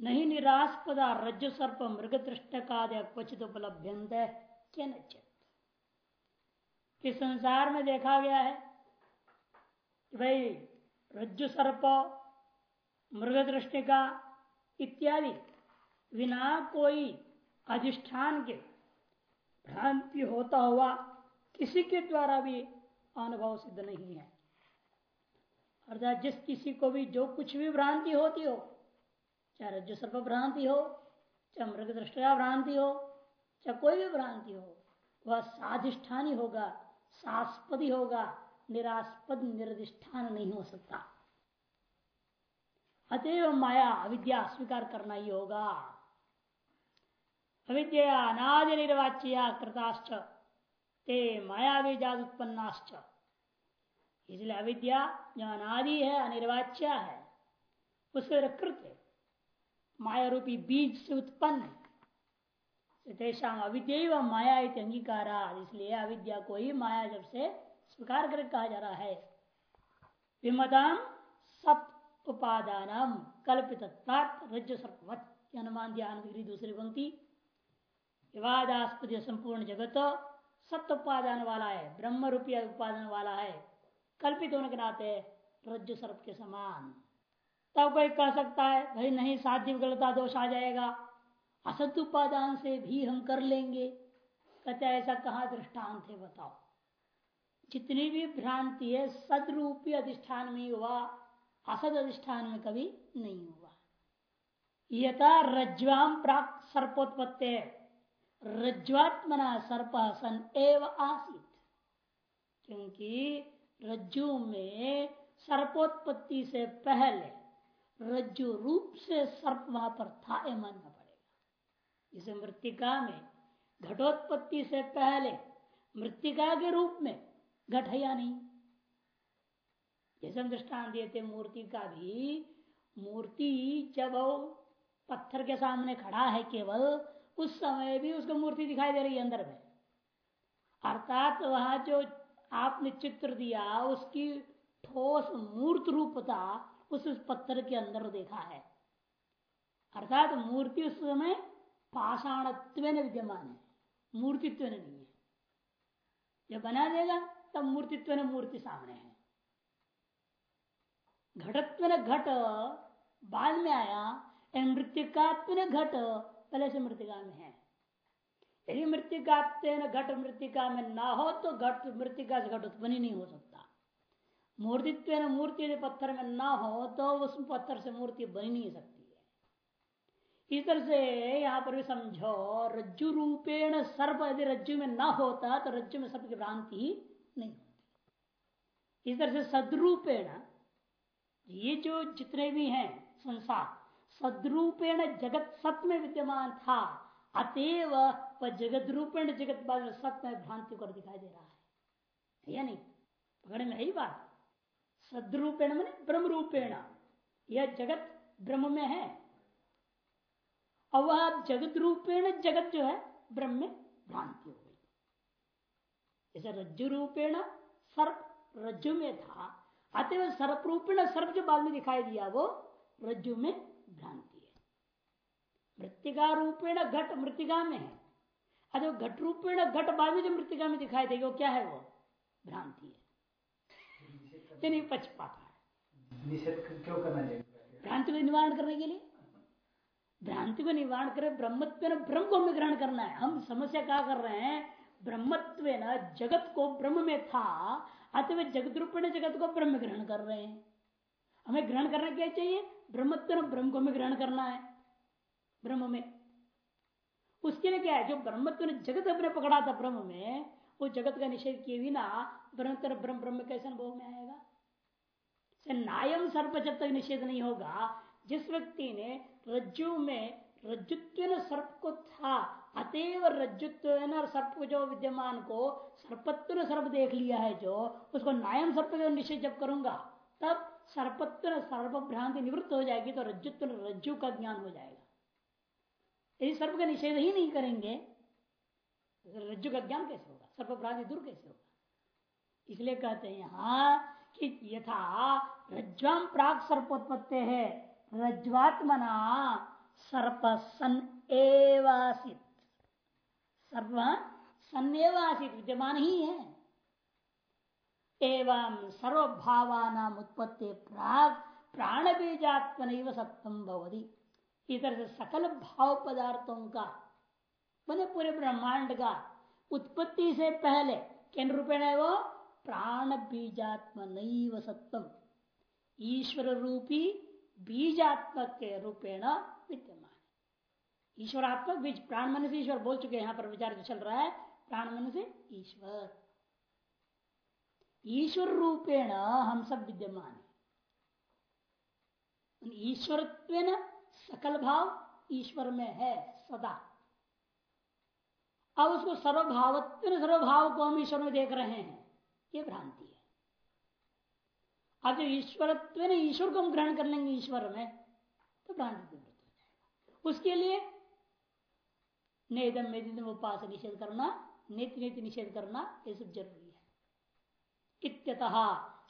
नहीं निरास्पदा रज्जु सर्प मृग दृष्ट का क्वचित उपलब्ध इस संसार में देखा गया है कि भाई रज्जु सर्प मृग दृष्टि का इत्यादि बिना कोई अधिष्ठान के भ्रांति होता हुआ किसी के द्वारा भी अनुभव सिद्ध नहीं है। अर्थात जिस किसी को भी जो कुछ भी भ्रांति होती हो चाहे रज्जु सर्प भ्रांति हो, चाहे मृग दृष्टा भ्रांति हो, चाहे कोई भी भ्रांति हो, वह साधिष्ठानी होगा, सास्पदी होगा, निरास्पद निर्दिष्ठान नहीं हो सकता। अतएव माया अविद्या स्वीकार करना ही होगा। अविद्या अनादि निर्वाच्य कृताश्च, ते माया बीजाद उत्पन्नाश्च इसलिए अविद्या जो अनादि है, अनिर्वाच्य है उससे कृत माया रूपी बीज से उत्पन्न तेषा अविद्या माया इत अंगीकारा। इसलिए अविद्या को ही माया जब से स्वीकार कर कहा जा रहा है। विमताम सप उपादान कल्पित रज सर्पवत दिया दूसरी पंक्ति। विवादास्पद संपूर्ण जगत सत्य उपादान वाला है ब्रह्म रूपी उपादान वाला है, कल्पित होने के नाते रज्जु सर्प के समान। तब कोई कह सकता है, भाई नहीं साध्य विकलता दोष आ जाएगा। असत उपादान से भी हम कर लेंगे। कहते ऐसा कहा दृष्टांत है, बताओ? जितनी भी भ्रांति है, सदरूपी अधिष्ठान में हुआ, असद अधिष्ठान में कभी नहीं हुआ। यथा रज्वाम प्राप्त सर्पोत्पत्ति। रज्वात्मना सर्प सन एव आसित। क्योंकि रज्जु में सर्पोत्पत्ति से पहले रज्जु रूप से सर्प वहाँ पर था यह मानना पड़ेगा। इसे मृतिका में घटोत्पत्ति से पहले मृतिका के रूप में घट है या नहीं? जैसे हम दृष्टान दिए थे मूर्ति का भी, मूर्ति जब पत्थर के सामने खड़ा है केवल, उस समय भी उसको मूर्ति दिखाई दे रही है अंदर में। अर्थात वहाँ जो आपने चित्र दिया, उसकी ठोस मूर्त रूपता उस पत्थर के अंदर देखा है। अर्थात मूर्ति उस समय पाषाणत्व विद्यमान है। मूर्तित्व नहीं है। जब बना देगा, तब मूर्तित्व ने मूर्ति सामने है। घटत्व ने घट, बाद में आया मृतिकात्व ने घट, पहले से मृतिका में है। यदि मृतिका घट मृतिका में ना हो तो घट मृतिका से घट उत्पन्न ही नहीं हो सकता। मूर्तित्व मूर्ति यदि पत्थर में ना हो तो उस पत्थर से मूर्ति बनी नहीं सकती है। इस तरह से यहाँ पर भी समझो, रज्जु रूपेण सर्प यदि रज्जु में ना होता तो रज्जु में सर्प की भ्रांति ही नहीं होती। इस तरह से सदरूपेण, ये जो जितने भी हैं संसार, सदरूपेण जगत सत्य में विद्यमान था, अतएव जगत रूपेण जगत बाद सत्य में भ्रांति कर दिखाई दे रहा है। या नहीं? पकड़ में यही बात? सदरूपेण मैंने ब्रह्म रूपेण यह जगत ब्रह्म में है। और वह जगत रूपेण जगत जो है, ब्रह्म में भ्रांति हो गई। जैसे रज्जु रूपेण सर्प, रज्जु में था। अतः सर्प रूपेण सर्प जो बाद में दिखाई दिया, वो रज्जु में भ्रांति है। मृतिका रूपेण घट मृतिका में है। अरे घट रूपेण घट बाद में जो मृतिका में दिखाई देगी, वो क्या है वो? भ्रांति है। ये नहीं पच पाता है। क्यों करना चाहिए? भ्रांति को निवारण करने के लिए। भ्रांति को निवारण करे ब्रह्मत्व ब्रह्म को हमें ग्रहण करना है। हम समस्या क्या कर रहे हैं? ब्रह्मत्व जगत को ब्रह्म में था अतः जगत रूपेण जगत को ब्रह्म ग्रहण कर रहे हैं। हमें ग्रहण करना क्या चाहिए? ब्रह्मत्व ब्रह्म को हमें ग्रहण करना है। ब्रह्म में। उसके लिए क्या है? जो ब्रह्मत्व ने जगत अपने पकड़ा था ब्रह्म में वो जगत का निषेध किए बिना ब्रह्म ब्रह्म ब्रह्म कैसे अनुभव में आएगा? नायम सर्प जब तक निषेध नहीं होगा, जिस व्यक्ति ने रज्जु में रज्जुत्व सर्प को था, अतएव रज्जुत्व सर्प जो विद्यमान को सर्पत्व सर्प देख लिया है जो, उसको नायम सर्प निषेध जब करूँगा, तब सर्पत्व सर्प भ्रांति निवृत्त हो जाएगी तो रज्जुत्व रज्जु का ज्ञान हो जाएगा। यदि सर्प का निषेध ही नहीं करेंगे, रज्जु का ज्ञान कैसे होगा? सर्प भ्रांति दूर कैसे होगा? इसलिए कहते हैं यहाँ कि यथा रज्वाम प्राग सर्पोत्पत्ति है रज्वात्मना सर्प सन एवासित। सर्प सन एवासित, विद्यमान ही है। एवं सर्वभावान उत्पत्ति प्राग प्राण बीजात्मन सत्यम भवती। इस तरह से सकल भाव पदार्थों का मैंने पूरे ब्रह्मांड का उत्पत्ति से पहले किन रूपेण है वो? प्राण बीजात्म नैव सत्यम ईश्वर रूपी बीजात्मक के रूपेण विद्यमान। ईश्वरात्मक बीज, प्राण मन से ईश्वर बोल चुके हैं, यहाँ पर विचार जो चल रहा है, प्राण मन से ईश्वर। ईश्वर रूपेण हम सब विद्यमान। है ईश्वर सकल भाव ईश्वर में है सदा। अब उसको सर्वभावत्व सर्वभाव को हम ईश्वर में देख रहे हैं। ये भ्रांति है। अब जो ईश्वरत्व ने, ईश्वर को हम ग्रहण कर लेंगे ईश्वर में तो भ्रांति हो जाएगा। उसके लिए नेदम मेदिदम उपास निषेध करना नित्य नित्य निषेध करना, ये सब ज़रूरी है। इत्यतः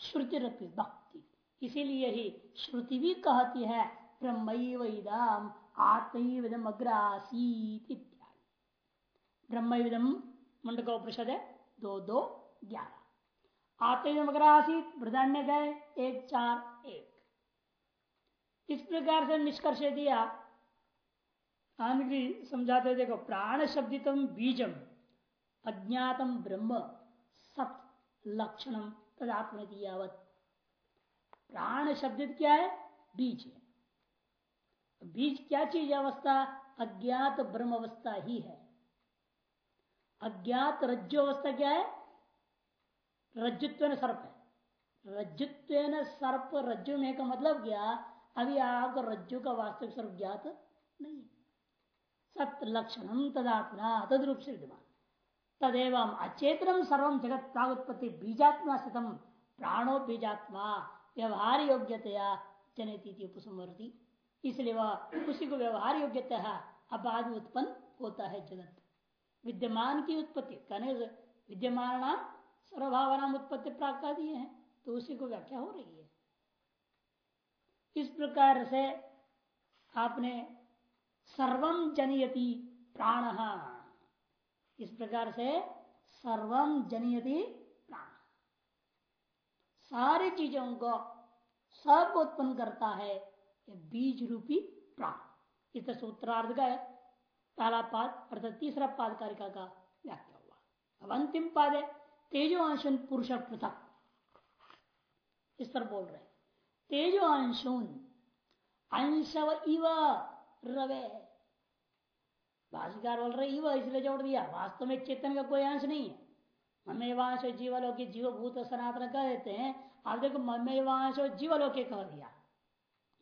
श्रुति भक्ति। इसीलिए ही श्रुति भी कहती है ब्रह्म इदम आत्म अग्रासीत ब्रह्मविदम मुंडक उपनिषद है दो दो ग्यारह। आते मगरासित बृदान्य गए, एक, चार, एक। इस प्रकार से निष्कर्ष दिया। समझाते, देखो, प्राण शब्दितम बीजम, अज्ञातम ब्रह्म, सत लक्षणम तदात्म दियावत प्राण शब्दित क्या है? बीज है। बीज क्या चीज़ अवस्था? अज्ञात ब्रह्म अवस्था ही है। अज्ञात रज्जो अवस्था क्या है? रज्जुत्व सर्प है। रज्जुत्व सर्प, रज्जु में का मतलब क्या? अभी आपको रज्जु का वास्तविक स्वरूप ज्ञात नहीं सत्य लक्षण तदात्मा तद रूप से विद्यमान तदेव अचेतनम सर्व जगत प्रागुत्पत्ति बीजात्मा स्थितम प्राणो बीजात्मा व्यवहार योग्यतया जनती उपसंवर्ती इसलिए वह उसी को व्यवहार योग्यता अब बाद उत्पन्न होता है जगत। विद्यमान की उत्पत्ति कहने विद्यमान नाम सर्वभाव नाम उत्पत्ति प्राप्त दिए हैं तो उसी को व्याख्या हो रही है। इस प्रकार से आपने सर्वम जनयति प्राण, इस प्रकार से सर्वम जनयति प्राण। सारी चीज़ों को सब उत्पन्न करता है बीज रूपी प्राण। इस सूत्रार्थ का है। पहला पाद अर्थात तीसरा पाद कारिका का व्याख्या हुआ। अब अंतिम पाद है। तेजो अंशन पुरुष पृथक। इस पर बोल रहे तेजो अंशुन अंशव इव रवे। भाषिकार बोल रहे इव, इसलिए जोड़ दिया। वास्तव में चेतन का कोई अंश नहीं है। ममेवांश जीव भूत सनातन कह देते हैं। आप देखो, ममेवांश जीवलोक कह दिया।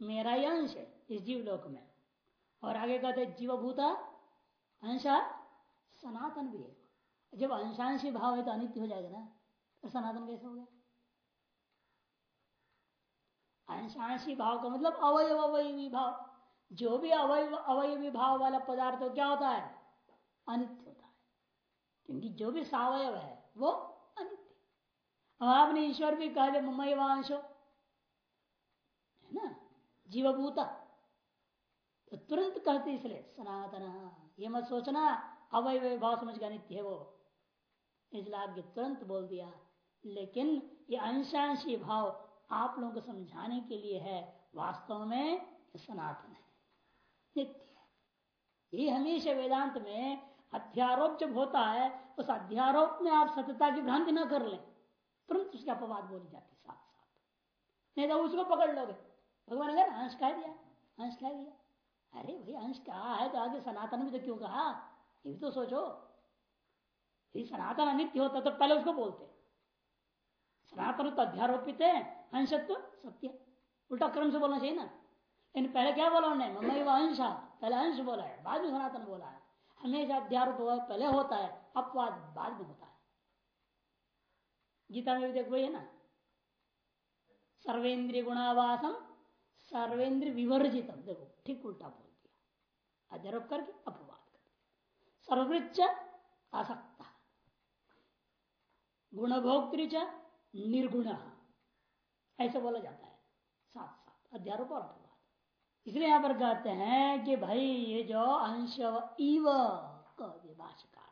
मेरा ही अंश है इस जीवलोक में। और आगे कहते जीवभूता अंश सनातन भी है। जब अंशांशी भाव है तो अनित्य हो जाएगा ना? तो सनातन कैसे हो गया? अंशांशी भाव का मतलब अवयव अवयवी भाव। जो भी अवय अवयवी भाव वाला पदार्थ हो, क्या होता है? अनित्य होता है। क्योंकि जो भी सवयव है, वो अनित्य। अब आपने ईश्वर भी कह दिया ममयवांश है ना? जीवभूता। तो तुरंत कहते इसलिए, सनातन। ये मत सोचना अवय भाव समझ का नित्य है वो। इसलिए आपके तुरंत बोल दिया, लेकिन ये अंशांशी भाव आप लोगों को समझाने के लिए है, वास्तव में सनातन है। नित्य ये हमेशा वेदांत में अध्यारोप जब होता है, उस अध्यारोप में आप सत्यता की भ्रांति ना कर ले। तुरंत उसकी अपवाद बोली जाती है साथ साथ नहीं तो उसको पकड़ लोगे। भगवान ने अंश कह दिया, अंश कह दिया। अरे भाई, अंश कहा है तो आगे सनातन भी तो क्यों कहा? ये भी तो सोचो। सनातन अनित्य होता तो पहले उसको बोलते सनातन तो अध्यारोपित है, अंशत्व सत्य। उल्टा क्रम से बोलना चाहिए ना। इन पहले क्या बोला उन्होंने? मम्मी अंश। पहले अंश बोला है, बाद में सनातन बोला है। हमेशा अध्यारोप पहले होता है, अपवाद बाद में होता है। गीता में भी देख वही है ना। सर्वेंद्रिय गुणावासम सर्वेंद्र विवर्जित। देखो, ठीक उल्टा बोल दिया। अध्यारोप करके अपवाद कर सर्वृच आसक्त। गुणभोक्तृच निर्गुण। ऐसा बोला जाता है। साथ साथ अध्यारोप और अपवाद। इसलिए यहाँ पर कहते हैं कि भाई, ये जो अंश इव भाषाकार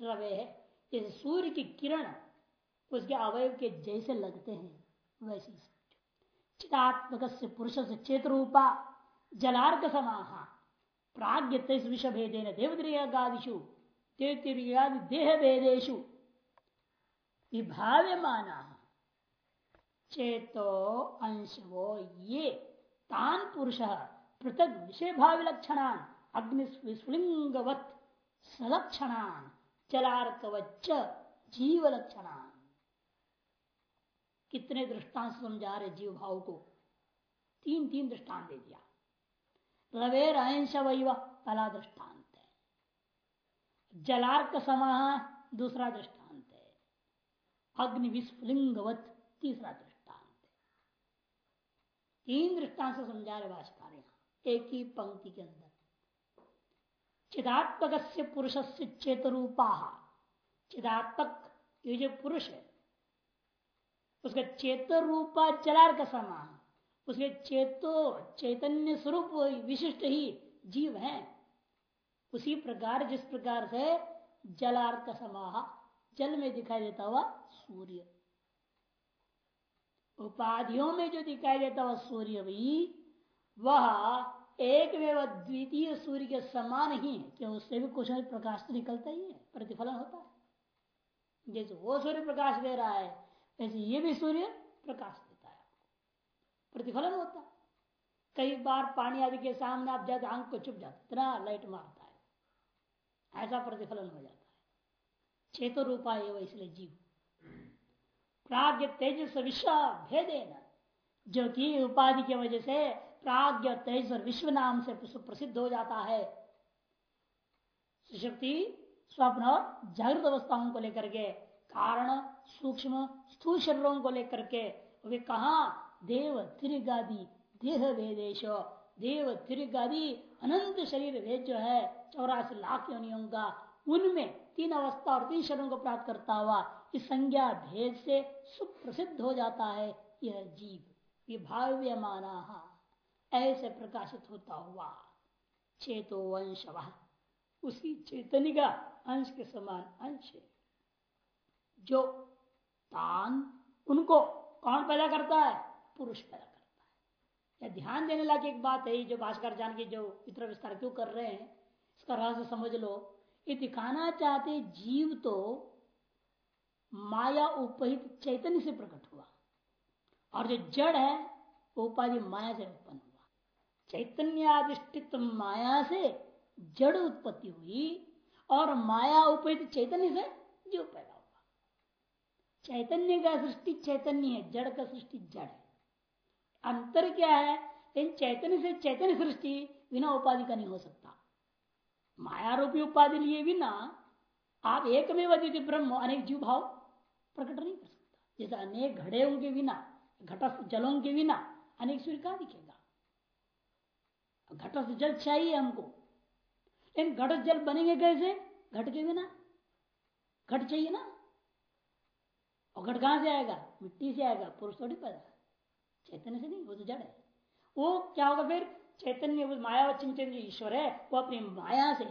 में रवे है, इस सूर्य की किरण, उसके अवयव के जैसे लगते हैं, वैसे चितात्मक से पुरुष से चेत रूपा जलार्क समाहा प्राग्ञ तेज विष भेदेन देवद्रियादिशु देह भेदेशु विभाव्यमाना चेतो अंश वो ये तान पुरुष पृथक विषय भाव लक्षणान, अग्नि विस्फुलिंगवत सलक्षणान, चलार्कवच्च जीव लक्षणान। कितने दृष्टांत समझा रहे जीव भाव को? तीन तीन दृष्टांत दे दिया। रवेर अंश वैव, पहला दृष्टांत है। जलार्क समाह दूसरा दृष्टांत। अग्नि विस्फुलिंगवत तीसरा दृष्टांत तीन दृष्टांत से समझा रहे भाषकार एक ही पंक्ति के अंदर। चिदात्मक पुरुष से चेतरूपा। चिदात्मक, ये जो पुरुष है, उसका चेतर रूपा चलार का समान, उसके चेतो, चैतन्य स्वरूप विशिष्ट ही जीव है। उसी प्रकार, जिस प्रकार से जलार्थ समाह जल में दिखाई देता हुआ सूर्य। उपाधियों में जो दिखाई देता हुआ सूर्य भी, वह एक द्वितीय सूर्य के समान ही है क्यों उससे भी कुछ प्रकाश तो निकलता ही है, प्रतिफलन होता है। जैसे वो सूर्य प्रकाश दे रहा है, वैसे ये भी सूर्य प्रकाश देता है। प्रतिफलन होता है। कई बार पानी आदि के सामने आप जाते आँख को चुप जाते इतना लाइट मारता है। ऐसा प्रतिफलन हो जाता चेतो रूपा है इसलिए जीव। प्राग्ञ तेजस विश्व भेदे जो कि उपाधि की वजह से प्राग्ञ तेज और विश्व नाम से प्रसिद्ध हो जाता है। सुशक्ति, स्वप्न और जागृत अवस्थाओं को लेकर के, कारण, सूक्ष्म, स्थूल शरीरों को लेकर के, वे कहा? देव त्रिगादि, देह वेदेश देव त्रिगादि अनंत शरीर भेद जो है, चौरासी लाख योनियों का, उनमें तीन अवस्था और तीन शरीरों को प्राप्त करता हुआ इस संज्ञा भेद से सुप्रसिद्ध हो जाता है यह जीव विभाव्य माना ऐसे प्रकाशित होता हुआ चेतो अंश उसी चेतनी का अंश के समान अंश जो तान, उनको कौन पैदा करता है? पुरुष पैदा करता है। या ध्यान देने लायक एक बात है, जो भाषकर जान के जो इतना विस्तार क्यों कर रहे हैं, इसका रहस्य समझ लो। ये दिखाना चाहते जीव तो माया उपहित चैतन्य से प्रकट हुआ। और जो जड़ है, वो उपाधि माया से उत्पन्न हुआ। चैतन्याधिष्ठित माया से जड़ उत्पत्ति हुई और माया उपहित चैतन्य से जीव पैदा हुआ। चैतन्य का सृष्टि चैतन्य है, जड़ का सृष्टि जड़ है। अंतर क्या है? इन चैतन्य से चैतन्य सृष्टि बिना उपाधि का नहीं हो सकता। माया रूपी उपाधि लिए बिना आप एक में वदित ब्रह्म अनेक जीव भाव प्रकट नहीं कर सकता। जैसे अनेक घड़े के बिना, घटस्थ जलों के बिना अनेक सूर्य कहा दिखेगा? घटस्थ जल चाहिए हमको। लेकिन घटस्थ जल बनेंगे कैसे? घट के बिना। घट चाहिए ना? और घट कहाँ से आएगा? मिट्टी से आएगा, पुरुष थोड़ी पैदा। चैतन्य से नहीं, वो तो जड़ है। वो क्या होगा फिर? चैतन्य माया व चैतन्य ईश्वर है, वो अपनी माया से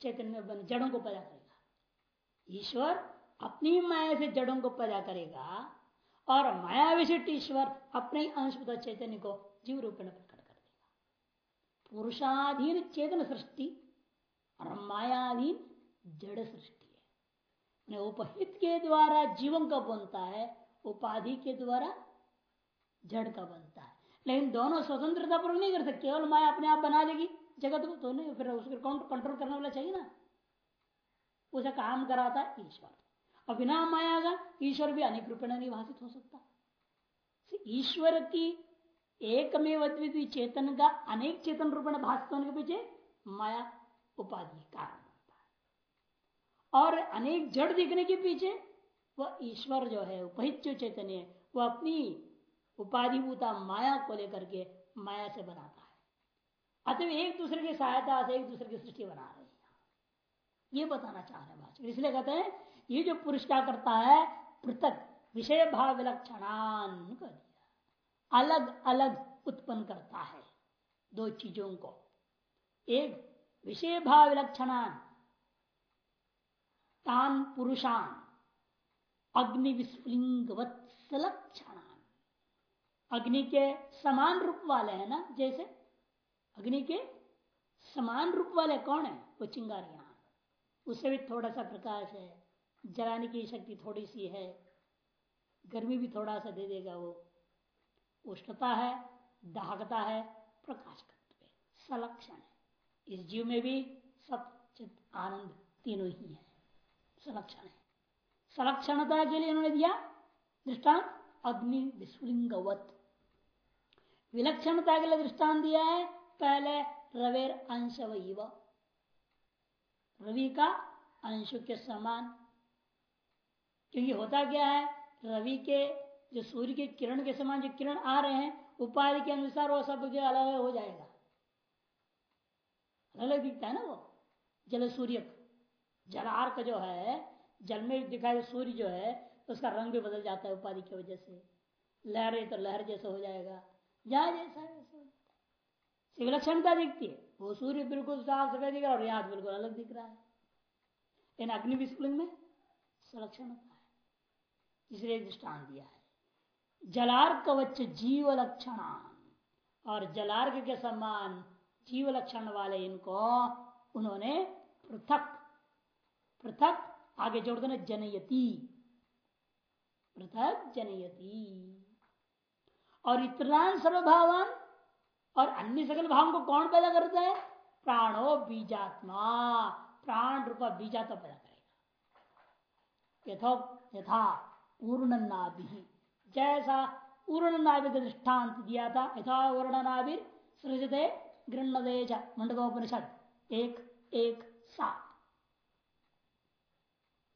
चैतन्य बन, जड़ों को पैदा करेगा। ईश्वर अपनी माया से जड़ों को पैदा करेगा और माया विशिष्ट ईश्वर अपने अंश चैतन्य को जीव रूप में प्रकट कर देगा। पुरुषाधीन चेतन सृष्टि और मायाधीन जड़ सृष्टि है। उपहित के द्वारा जीवन का बनता है, उपाधि के द्वारा जड़ का बनता है। लेकिन दोनों स्वतंत्रता पर नहीं कर सकते, केवल माया अपने आप बना देगी जगत को तो नहीं, फिर उसके कंट्रोल करने वाला चाहिए ना। उसे काम कराता है ईश्वर। और बिना माया का ईश्वर भी अनेक रूप में निभाषित हो सकता। ईश्वर की एक में अद्वितीय चेतन का अनेक चेतन रूप में भाषित होने के पीछे माया उपाधि कारण बनता है। और अनेक जड़ दिखने के पीछे वह ईश्वर जो है, उपहित जो चैतन्य है, वह अपनी उपाधिभूता माया को लेकर के माया से बनाता है। अतः एक दूसरे की सहायता से एक दूसरे की सृष्टि बना रहे हैं। ये बताना चाह रहे हैं इसलिए कहते हैं, ये जो पुरुष क्या करता है, पृथक विषय भाव विलक्षणान कर दिया। अलग अलग उत्पन्न करता है दो चीज़ों को। एक, विषय भाव विलक्षणान तान पुरुषान, अग्नि विस्फुलिंगवत अग्नि के समान रूप वाले है ना, जैसे? अग्नि के समान रूप वाले कौन है? वो चिंगारियाँ उससे भी थोड़ा सा प्रकाश है, जलाने की शक्ति थोड़ी सी है, गर्मी भी थोड़ा सा दे देगा वो। उष्णता है, दाहकता है, प्रकाश सलक्षण है। इस जीव में भी सब चित आनंद तीनों ही है, सलक्षण है। सलक्षणता के लिए उन्होंने दिया दृष्टांत, अग्नि विस्फुलिंगवत। विलक्षणता के लिए दृष्टान दिया है, पहले रवेर अंश रवि का अंश के समान। क्योंकि होता क्या है, रवि के जो सूर्य के किरण के समान जो किरण आ रहे हैं, उपाधि के अनुसार वो सब जो अलग हो जाएगा। अलग दिखता है ना वो, जल सूर्य जलार्क जो है, जल में दिखाई सूर्य जो है, उसका रंग भी बदल जाता है उपाधि की वजह से। लहर तो लहर जैसा हो जाएगा। जहाँ जैसा वैसा विलक्षणता दिखती है। वो सूर्य बिल्कुल साफ़ सफ़ेद दिख रहा है और यहाँ बिल्कुल अलग दिख रहा है। इन अग्नि विस्फुलिंग में संरक्षण होता है। इसलिए दृष्टान दिया है। जलार्क कवच जीव लक्षण और जलार्क के समान जीव लक्षण वाले इनको उन्होंने पृथक पृथक आगे जोड़ देना, जनयती। पृथक जनयती। और इतना सर्वभावान, और अन्य सकल भाव को कौन पैदा करता है? प्राणो बीजात्मा। प्राण रूपा बीजात्मा पैदा करेगा। यथो, यथा पूर्ण जैसा पूर्ण नाभि का दृष्टांत दिया था, यथा वर्ण नाभि सृजते गृहदेश मंडकोपनिषद। एक एक, सात।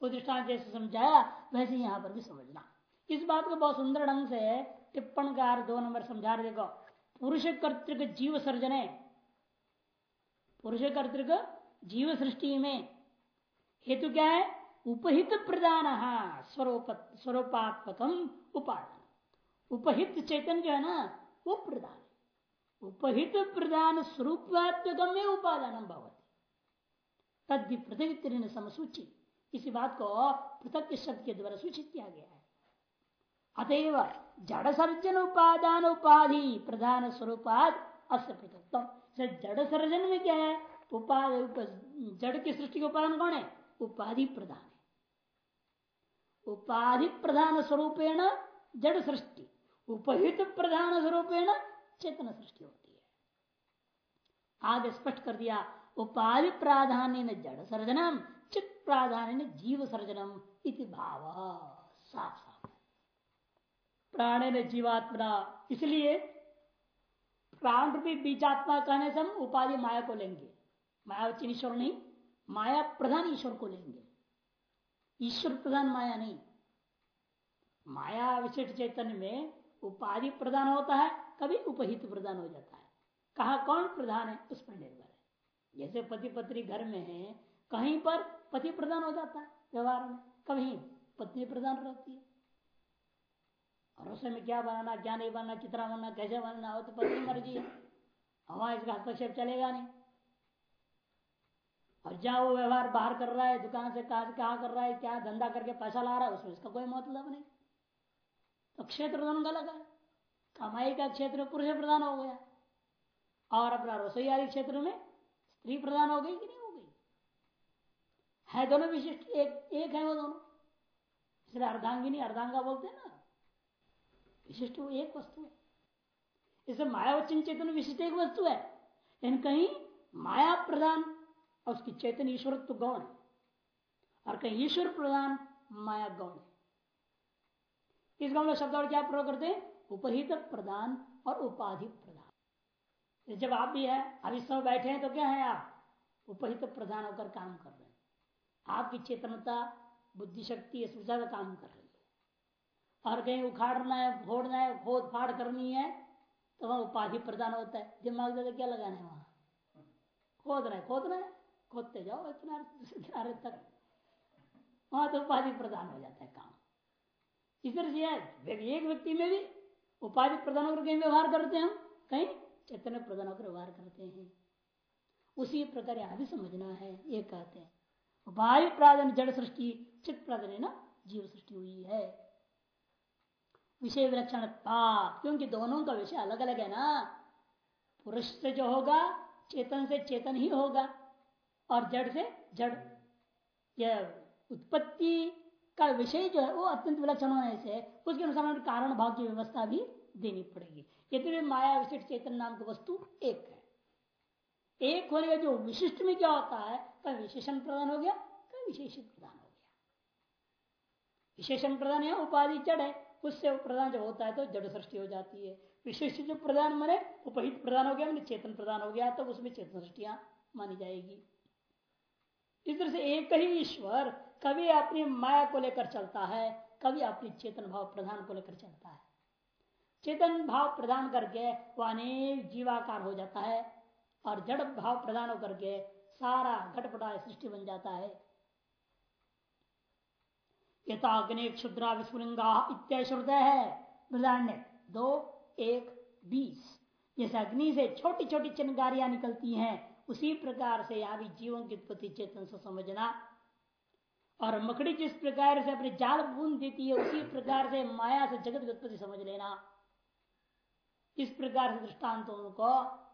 दृष्टांत जैसे समझाया, वैसे यहाँ पर भी समझना। इस बात को बहुत सुंदर ढंग से टिप्पणकार दो नंबर समझा रहे, देखो। पुरुष कर्तृक जीव सर्जने। पुरुष कर्तृक जीव सृष्टि में। हेतु क्या है? उपहित प्रदान, स्वरूप स्वरूपात्मक उपादान। उपहित चेतन जो है ना, वो प्रदान उपहित प्रदान स्वरूपात्मक में उपादान भवती। तद्धि पृथ्वी समसूची। इसी बात को पृथक शब्द के द्वारा सूचित किया गया है। अतएव जड़ सर्जन उपादान उपाधि प्रधान स्वरूपाद अस्य पृथकत्व जड़ सर्जन में क्या है? उपाधि जड़ की सृष्टि के उपादान कौन है? उपाधि प्रधान है। उपाधि प्रधान स्वरूपेण जड़ सृष्टि, उपहित प्रधान स्वरूपेण चेतन सृष्टि होती है। आगे स्पष्ट कर दिया, उपाधि प्राधान्य जड़ सर्जनम चित्त प्राधान्य जीव सर्जनम इति भाव साफ़। प्राणे जीवात्मा इसलिए प्राण रूपी बीजात्मा कहने से हम उपाधि माया को लेंगे। मायावचन ईश्वर नहीं, माया प्रधान ईश्वर को लेंगे। ईश्वर प्रधान माया नहीं। माया विशिष्ट चैतन्य में उपाधि प्रधान होता है कभी उपहित प्रधान हो जाता है। कहा कौन प्रधान है, उस पर निर्भर है। जैसे पति पत्नी घर में है, कहीं पर पति प्रधान हो जाता है, व्यवहार में कहीं पत्नी प्रधान रहती है। और उस में क्या बनाना, क्या नहीं बनना, कितना बनना, कैसे बनना हो तो पत्नी मर्ज़ी है। हमारा इसका हस्तक्षेप चलेगा नहीं। और जहाँ वो व्यवहार बाहर कर रहा है, दुकान से कहा कहा कर रहा है, क्या धंधा करके पैसा ला रहा है, उसमें इसका कोई मतलब नहीं। तो क्षेत्र दोनों का लगा कमाई का क्षेत्र पुरुष प्रधान हो गया। और अपना रसोई आदि क्षेत्र में स्त्री प्रधान हो गई कि नहीं हो गई? है दोनों विशिष्ट, एक एक है वो दोनों। इसलिए अर्धांगिनी अर्धांगा बोलते हैं ना। विशिष्ट वो एक वस्तु है। इसे मायावचन चेतन विशिष्ट एक वस्तु है। लेकिन कहीं माया प्रधान और उसकी चेतन ईश्वरत्व गौण है। और कहीं ईश्वर प्रधान, माया गौण है। इस गौण शब्द और क्या प्रयोग करते हैं? उपहित प्रधान और उपाधि प्रधान। जब आप भी है अभी सब बैठे हैं तो क्या है आप? उपहित प्रधान होकर काम कर रहे हैं। आपकी चेतनता बुद्धि शक्ति सुविधा का काम कर रहे और कहीं उखाड़ना है, फोड़ना है, खोद फाड़ करनी है तो वहाँ उपाधि प्रदान होता है। दिमाग से क्या लगाना है वहाँ? खोदना है खोदना है खोदते जाओ इतना किनारे तक। वहाँ तो उपाधि प्रदान हो जाता है काम। इस तरह से एक व्यक्ति में भी उपाधि प्रदान होकर कहीं व्यवहार करते हैं हम, कहीं चैतन्य प्रदान होकर व्यवहार करते हैं। उसी प्रकार यहाँ भी समझना है, ये कहते हैं। उपाय प्राधन जड़ सृष्टि, चित्त प्राधन है ना, जीव सृष्टि हुई है। विषय विलक्षण क्योंकि दोनों का विषय अलग अलग है ना। पुरुष से जो होगा, चेतन से चेतन ही होगा, और जड़ से जड़। यह उत्पत्ति का विषय जो है, वो अत्यंत विलक्षण होने से, उसके अनुसार कारण भाव की व्यवस्था भी देनी पड़ेगी। यदि माया विशिष्ट चेतन नाम की वस्तु एक है। एक होने का जो विशिष्ट में क्या होता है कभी विशेषण प्रदान हो गया कभी विशेषित प्रदान हो गया। विशेषण प्रदान है, उपाधि जड़ है। उससे प्रदान जब होता है तो जड़ सृष्टि हो जाती है। विशेष जो प्रधान मने उपहित प्रधान हो गया चेतन प्रधान हो गया तो उसमें चेतन सृष्टिया मानी जाएगी। इस तरह से एक ही ईश्वर कभी अपनी माया को लेकर चलता है, कभी अपनी चेतन भाव प्रधान को लेकर चलता है। चेतन भाव प्रदान करके वह अनेक जीवाकार हो जाता है, और जड़ भाव प्रदान होकर के सारा घटपटा सृष्टि बन जाता है। यथाग्नि क्षुद्रा विस्फुलिंगा इत्यादि है। दो, एक, बीस। जैसे अग्नि से छोटी छोटी चिन्हगारियाँ निकलती हैं, उसी प्रकार से यहाँ भी जीवों की उत्पत्ति चेतन से समझना। और मकड़ी जिस प्रकार से अपने जाल बूंद देती है, उसी प्रकार से माया से जगत की उत्पत्ति समझ लेना। इस प्रकार से दृष्टांतों को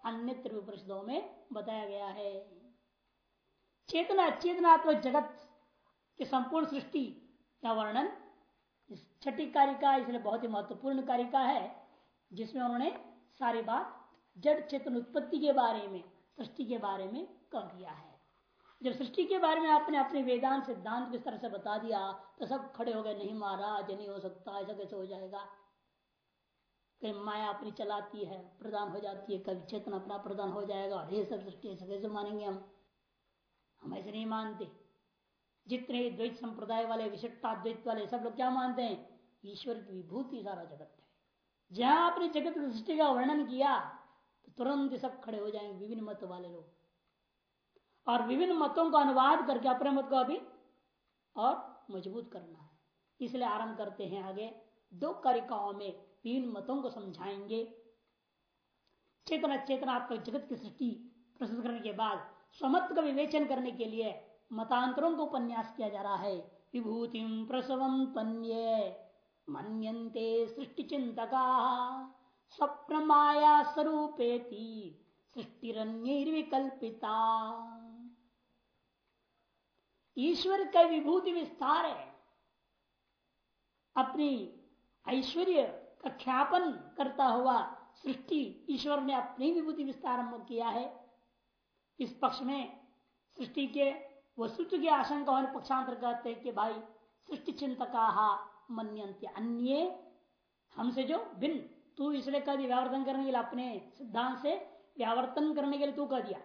अन्य परिषदों में बताया गया है। चेतना, चेतनात्मक जगत की संपूर्ण सृष्टि का वर्णन इस छठी कारिका इसलिए बहुत ही महत्वपूर्ण कारिका है, जिसमें उन्होंने सारी बात जड़ चेतन उत्पत्ति के बारे में, सृष्टि के बारे में कह दिया है। जब सृष्टि के बारे में आपने अपने वेदांत सिद्धांत किस तरह से बता दिया तो सब खड़े हो गए, नहीं महाराज, नहीं हो सकता, ऐसा कैसे हो जाएगा? कहीं माया अपनी चलाती है प्रदान हो जाती है, कभी चेतन अपना प्रदान हो जाएगा, और ये सब सृष्टि, ऐसा कैसे मानेंगे हम? हम ऐसे नहीं मानते। जितने द्वैत संप्रदाय वाले, विशिष्टाद्वैत वाले, सब लोग क्या मानते हैं? ईश्वर की विभूति सारा जगत है। जहाँ आपने जगत सृष्टि का वर्णन किया तो तुरंत सब खड़े हो जाएँगे, विभिन्न मत वाले लोग। और विभिन्न मतों का अनुवाद करके अपने मत को अभी और मज़बूत करना है। इसलिए आरंभ करते हैं आगे। दो कारिकाओं में विभिन्न मतों को समझाएँगे। चेतना चेतनात्मक जगत की सृष्टि प्रस्तुत करने के बाद समत्व का विवेचन करने के लिए मतांतरों को उपन्यास किया जा रहा है। विभूति प्रसवम तन्ये मनते सृष्टि चिंतका स्वप्न माया स्वरूपेति सृष्टिरन्यर्विकल्पिता। ईश्वर का विभूति विस्तार है। अपनी ऐश्वर्य का ख्यापन करता हुआ सृष्टि ईश्वर ने अपनी विभूति विस्तार किया है। इस पक्ष में सृष्टि के वस्तुत्व की आशंका होने पक्षांतर कहते हैं कि भाई सृष्टि चिंतका मनते अन्य, हमसे जो भिन्न। तू इसलिए कह दिया, व्यावर्तन करने के लिए अपने सिद्धांत से व्यावर्तन करने के लिए तू कह दिया।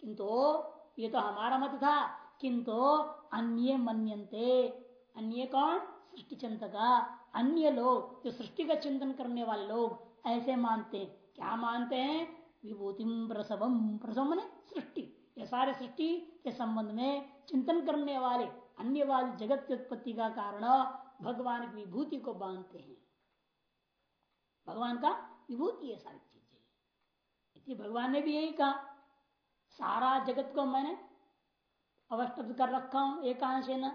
किंतु ये तो हमारा मत था। किंतु अन्य मनते अन्य कौन? सृष्टि चिंतका। अन्य लोग, जो सृष्टि का चिंतन करने वाले लोग, ऐसे मानते हैं। क्या मानते हैं? विभूतिम प्रसवम प्रसव ने सृष्टि। ये सारे सृष्टि के संबंध में चिंतन करने वाले अन्य वाले जगत की उत्पत्ति का कारण भगवान की विभूति को बांधते हैं। भगवान का विभूति है सारी चीज़ें। भगवान ने भी यही कहा, सारा जगत को मैंने अवस्थित कर रखा हूँ, एकांश न।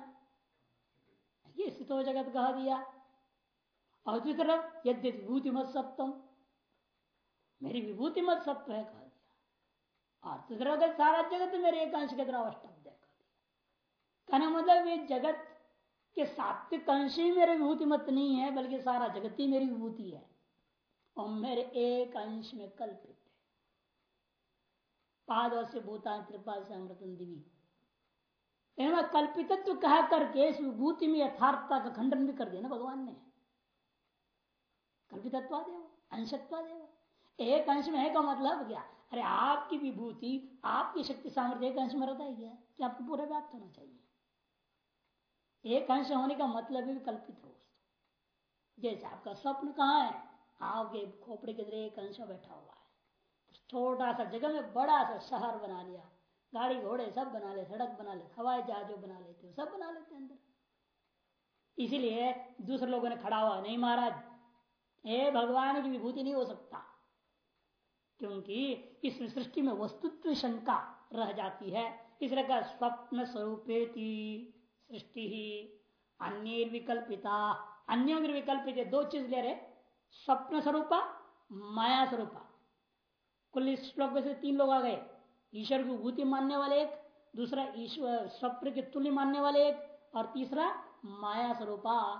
ये स्थित जगत कह दिया। और दूसरी तरफ़ यद्य विभूति मत सप्तम मेरी विभूति मत सत्व है, कह का सारा जगत मेरे एक अंश के तरह दिया कहना मतलब ये जगत के सात्विक अंश ही मेरे विभूति मत नहीं है, बल्कि सारा जगत ही मेरी विभूति है। और मेरे एक अंश में कल्पित है। पाद से भूतान, त्रिपाल से अमृतन दिवी कल्पितत्व कह करके इस विभूति में यथार्थता का खंडन भी कर दिया ना भगवान ने। कल्पितत्वा देव अंशत्वा देव एक अंश में है का मतलब क्या? अरे आपकी विभूति, आपकी शक्ति सामर्थ्य एक अंश में रहता है क्या? कि आपको पूरा व्याप्त होना चाहिए। एक अंश होने का मतलब भी कल्पित हो जैसे आपका स्वप्न कहाँ है? आपके खोपड़े के अंदर एक अंश बैठा हुआ है। छोटा सा जगह में बड़ा सा शहर बना लिया। गाड़ी घोड़े सब बना ले, सड़क बना ले, हवाई जहाज़ बना लेते हो सब बना लेते अंदर। इसीलिए दूसरे लोगों ने खड़ा हुआ, नहीं महाराज ए भगवान की विभूति नहीं हो सकता। क्योंकि इस सृष्टि में वस्तुत्व शंका रह जाती है। इसलिए का स्वप्न स्वरूपेति सृष्टि ही अन्य विकल्पिता अन्य विकल्पित दो चीज़ ले रहे स्वप्न स्वरूपा, माया स्वरूपा। कुल इस श्लोक में से तीन लोग आ गए। ईश्वर की भूति मानने वाले एक, दूसरा ईश्वर, स्वप्न के तुल्य मानने वाले एक, और तीसरा माया स्वरूपा।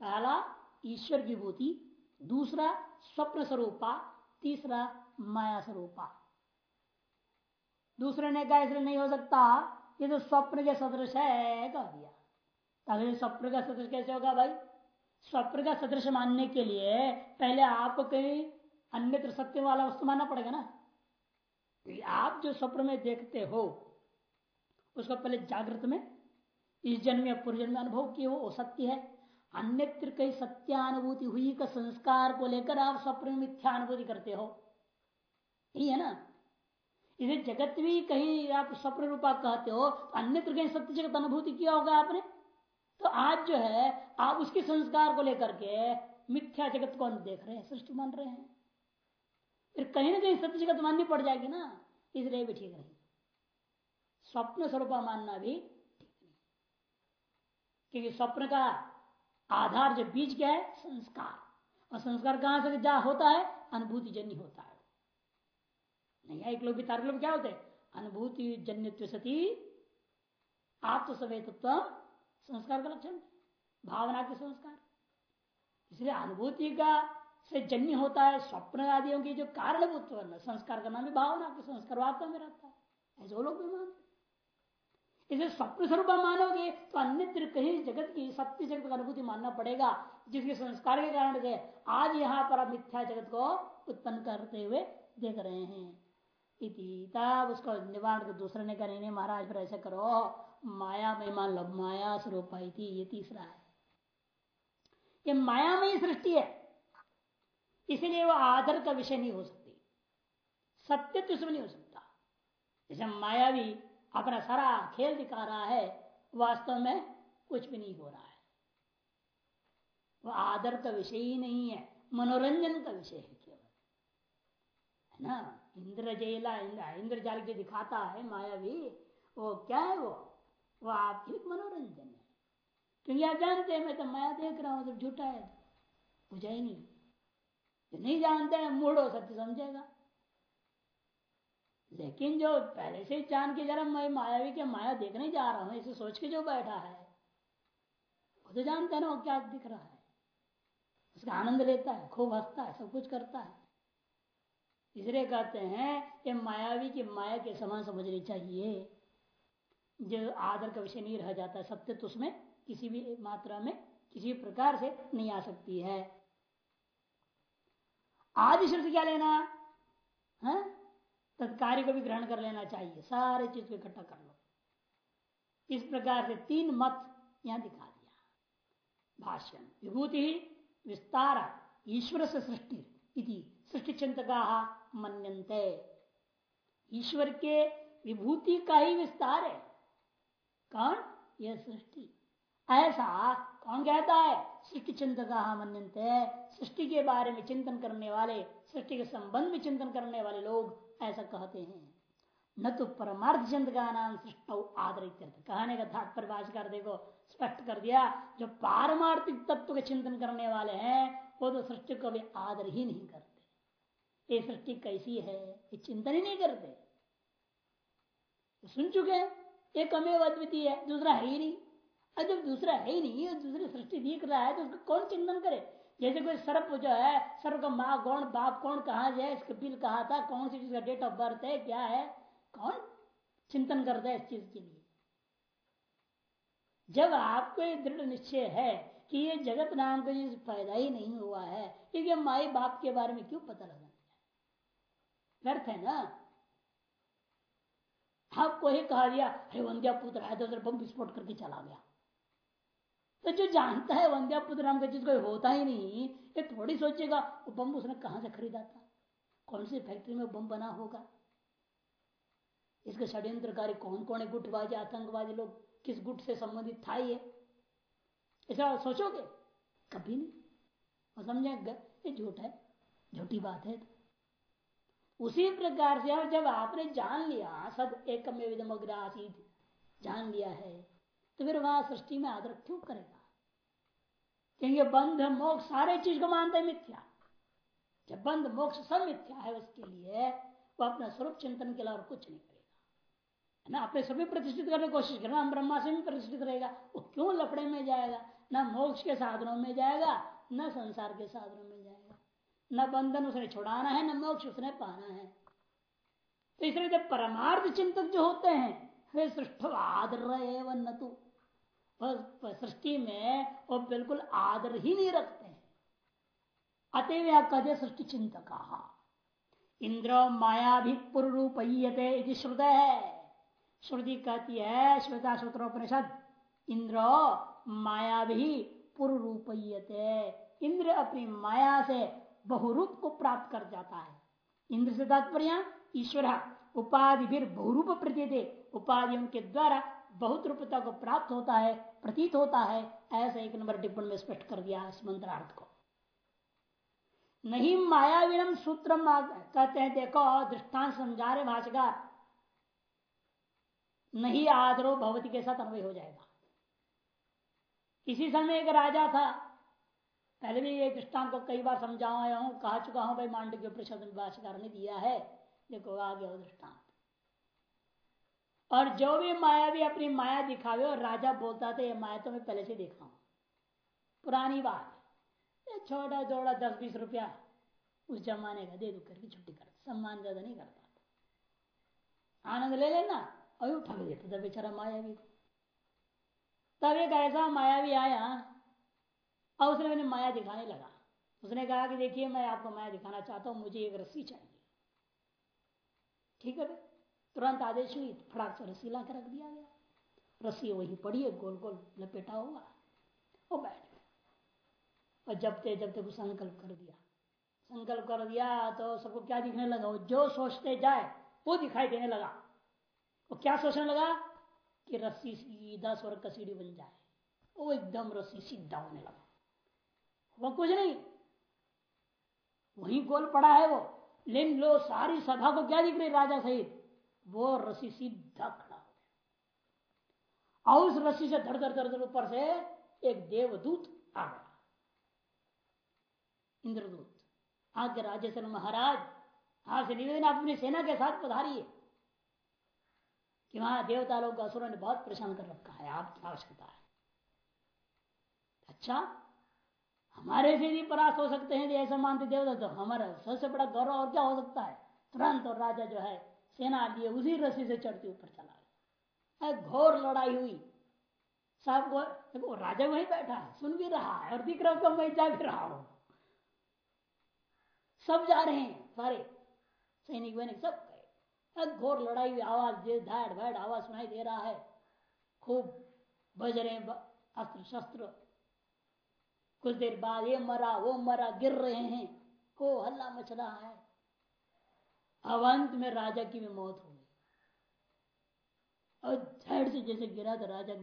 पहला ईश्वर की भूति, दूसरा स्वप्न स्वरूपा। तीसरा माया स्वरूपा। दूसरे ने कहा, इसलिए नहीं हो सकता। ये तो स्वप्न के सदृश है, कह दिया। स्वप्न का सदृश कैसे होगा भाई? स्वप्न का सदृश मानने के लिए पहले आपको कहीं अन्यत्र सत्य वाला वस्तु मानना पड़ेगा ना? आप जो स्वप्न में देखते हो, उसको पहले जागृत में, इस जन्म या पूर्व जन्म अनुभव किए हो, वो सत्य है। अन्यत्र कई सत्यानुभूति हुई का संस्कार को लेकर आप स्वप्न मिथ्यानुभूति करते हो। यही है ना? इसे जगत भी कहीं आप स्वप्न रूपा कहते हो तो अन्यत्र कहीं सत्य जगत अनुभूति किया होगा आपने? तो आज जो है, आप उसके संस्कार को लेकर के मिथ्या जगत को देख रहे हैं, सृष्टि मान रहे हैं। फिर कहीं ना कहीं सत्य जगत माननी पड़ जाएगी ना, इसलिए भी ठीक नहीं स्वप्न स्वरूप मानना भी ठीक नहीं। क्योंकि स्वप्न का आधार जो बीज क्या है, संस्कार। और संस्कार कहाँ से जा होता है अनुभूति जन्य होता है। नहीं एक लोग भी लोग क्या होते अनुभूति जन्य सती आत्मसवेतत्व संस्कार का लक्षण। भावना के संस्कार। इसलिए अनुभूति का से जन्य होता है स्वप्न आदियों की जो कारणभूत संस्कार का नाम भावना के संस्कार, वास्तव में रहता है। ऐसे वो लोग भी मानते इसे स्वप्न स्वरूप मानोगे तो अन्य कहीं जगत की सत्य जगत का अनुभूति मानना पड़ेगा, जिसके संस्कार के कारण से आज यहाँ पर मिथ्या जगत को उत्पन्न करते हुए देख रहे हैं। इति तब उसको निवारण के दूसरे ने कहा महाराज फिर ऐसे करो, माया में मान लो माया स्वरूप ये तीसरा है। ये मायामयी सृष्टि है, इसलिए वो आदर का विषय नहीं हो सकती, सत्य तो इसमें नहीं हो सकता। जैसे मायावी अपना सारा खेल दिखा रहा है, वास्तव में कुछ भी नहीं हो रहा है। वह आदर का विषय ही नहीं है, मनोरंजन का विषय है केवल। है ना? इंद्र जेला जो दिखाता है माया भी, वो क्या है वो? वो आपके मनोरंजन है। क्योंकि आप जानते हैं, मैं तो माया देख रहा हूँ तो झूठा है पूछा ही नहीं। जो नहीं जानते हैं, मूढ़ो सत्य समझेगा। लेकिन जो पहले से जान के जरा मैं मायावी के माया देखने जा रहा हूँ, इसे सोच के जो बैठा है, वो तो जानते हैं ना वो क्या दिख रहा है। उसका आनंद लेता है, खूब हंसता है, सब कुछ करता है। इसलिए कहते हैं कि मायावी की माया के समान समझनी चाहिए। जो आदर का विषय नहीं रह जाता, सत्य तो उसमें किसी भी मात्रा में, किसी भी प्रकार से नहीं आ सकती है। आदि शब्द क्या लेना? है? तत्कार्य को भी ग्रहण कर लेना चाहिए। सारे चीज़ को इकट्ठा कर लो। इस प्रकार से तीन मत यहाँ दिखा दिया। भाष्य विभूति विस्तार ईश्वर से सृष्टि सृष्टि चिंतका मनते ईश्वर के विभूति का ही विस्तार है। कौन? यह सृष्टि। ऐसा कौन कहता है? सृष्टि चिंतक मनते सृष्टि के बारे में चिंतन करने वाले, सृष्टि के संबंध में चिंतन करने वाले लोग ऐसा कहते हैं। न तो परमार्थ का नाम सृष्ट आदरित कहने का था भाषकर देखो, स्पष्ट कर दिया, जो पारमार्थिक तत्व के चिंतन करने वाले हैं, वो तो सृष्टि को भी आदर ही नहीं करते। ये सृष्टि कैसी है? ये चिंतन ही नहीं करते। सुन चुके एक अमेव अद्वितीय है, दूसरा है ही नहीं। और जब दूसरा है ही नहीं दूसरी सृष्टि दिख रहा है तो उसका कौन चिंतन करे? जैसे कोई सर्प जो है, सर्प का माँ कौन, बाप कौन, कहा जाए इसका बिल कहा था, कौन सी चीज़ का डेट ऑफ़ बर्थ है, क्या है, कौन चिंतन करता है इस चीज़ के लिए। जब आपको ये दृढ़ निश्चय है कि ये जगत नाम का चीज़ पैदा ही नहीं हुआ है, क्योंकि माई बाप के बारे में क्यों पता लगा व्यर्थ है ना? आपको ही कहा दिया अरे वंद्या पुत्र है तो बम विस्फोट करके चला गया। तो जो जानता है वंद्या पुत्र नाम का चीज़ कोई होता ही नहीं ये थोड़ी सोचेगा, वो बम उसने कहाँ से खरीदा था? कौन सी फैक्ट्री में बम बना होगा? इसके षड्यंत्रकारी कौन कौन है? गुटबाजी, आतंकवादी लोग किस गुट से संबंधित था ये? ऐसा सोचोगे? कभी नहीं। और समझे ये झूठ है, झूठी बात है। उसी प्रकार से और जब आपने जान लिया सद एक जान लिया है तो फिर वहाँ सृष्टि में आदर क्यों करेगा क्योंकि बंध, मोक्ष, सारे चीज़ को मानते मिथ्या। जब बंध, मोक्ष, सब मिथ्या है उसके लिए, वो अपना स्वरूप चिंतन के अलावा कुछ नहीं करेगा। ना? अपने सभी प्रतिष्ठित करने की कोशिश करेगा ब्रह्मा से भी प्रतिष्ठित रहेगा। वो क्यों लपड़े में जाएगा? न मोक्ष के साधनों में जाएगा, न संसार के साधनों में जाएगा। न बंधन उसने छुड़ाना है, न मोक्ष उसने पाना है। तो इसलिए जब परमार्थ चिंतक जो होते हैं, वे सृष्ट आदर न तो सृष्टि में वो बिल्कुल आदर ही नहीं रखते हैं। अतएव कहते सृष्टि चिंतक। इंद्र माया भी पूर्वरूपयते श्रुत। है श्रुति कहती है, श्वेता श्रोत्रोपनिषद, इंद्र माया भी पूर्व इंद्र अपनी माया से बहुरूप को प्राप्त कर जाता है। इंद्र से तात्पर्य, ईश्वर उपाधि फिर बहुरूप प्रतीत उपाधियों के द्वारा बहुत रूपता को प्राप्त होता है, प्रतीत होता है, ऐसा एक नंबर टिप्पण में स्पष्ट कर दिया इस मंत्रार्थ को। नहीं मायाविनम सूत्र कहते हैं, देखो, दृष्टांत समझा रहे भाषाकार नहीं आदरो भगवती के साथ अन्वय हो जाएगा। इसी समय एक राजा था, पहले भी ये दृष्टांत को कई बार समझाया हूँ, कहा चुका हूँ, भाई मांडव्य के परिषद भाषाकार ने दिया है, देखो आ गया दृष्टांत। और जो भी माया भी अपनी माया दिखावे और राजा बोलता था, ये माया तो मैं पहले से देखा हूँ। पुरानी बात छोटा जोड़ा दस बीस रुपया उस जमाने का दे दो करके छुट्टी कर सम्मान ज़्यादा नहीं करता आनंद ले लेना और उठा देता था बेचारा मायावी को। तब एक ऐसा मायावी आया और उसने मैंने माया दिखाने लगा। उसने कहा कि देखिए, मैं आपको माया दिखाना चाहता हूँ, मुझे एक रस्सी चाहिए। ठीक है तुरंत आदेश हुई फटाक से रस्सी ला कर रख दिया गया। रस्सी वही पड़ी है गोल गोल लपेटा हुआ। वो बैठ गया। और जब ते जब तक संकल्प कर दिया। संकल्प कर दिया तो सबको क्या दिखने लगा? वो जो सोचते जाए, वो दिखाई देने लगा। वो क्या सोचने लगा? कि रस्सी सीधा स्वर्ग का सीढ़ी बन जाए। वो एकदम रस्सी सीधा होने लगा। वो कुछ नहीं। वही गोल पड़ा है वो। लेकिन लो, सारी सभा को क्या दिख रही राजा सहित? वो रस्सी सीधा खड़ा हो गया। और उस रस्सी से धड़ धड़ धड़ धड़ ऊपर से एक देवदूत आ गया। इंद्रदूत आगे राजेश्वर महाराज, आज से निवेदन आप अपनी सेना के साथ पधारिए। कि वहाँ देवता लोग असुरों ने बहुत परेशान कर रखा है आपकी आवश्यकता है? अच्छा हमारे से भी परास्त हो सकते हैं ऐसा मानते देवता तो हमारा सबसे बड़ा गौरव और क्या हो सकता है? तुरंत और राजा जो है सेना लिए उसी रस्सी से चढ़ते ऊपर चला गया। घोर लड़ाई हुई। सब देखो, राजा वही बैठा है, सुन भी रहा है, और दिख रहा मैं जा भी रहा हूँ। सब जा रहे हैं, सारे सैनिक वैनिक सब गए। घोर लड़ाई हुई, आवाज़ धाड़ भाड़, आवाज़ सुनाई दे रहा है। खूब बज रहे अस्त्र शस्त्र। कुछ देर बाद ये मरा, वो मरा, गिर रहे हैं। को हल्ला मच रहा है। अवंत में राजा की भी मौत हो गई। और झड़ से जैसे गिरा तो राजा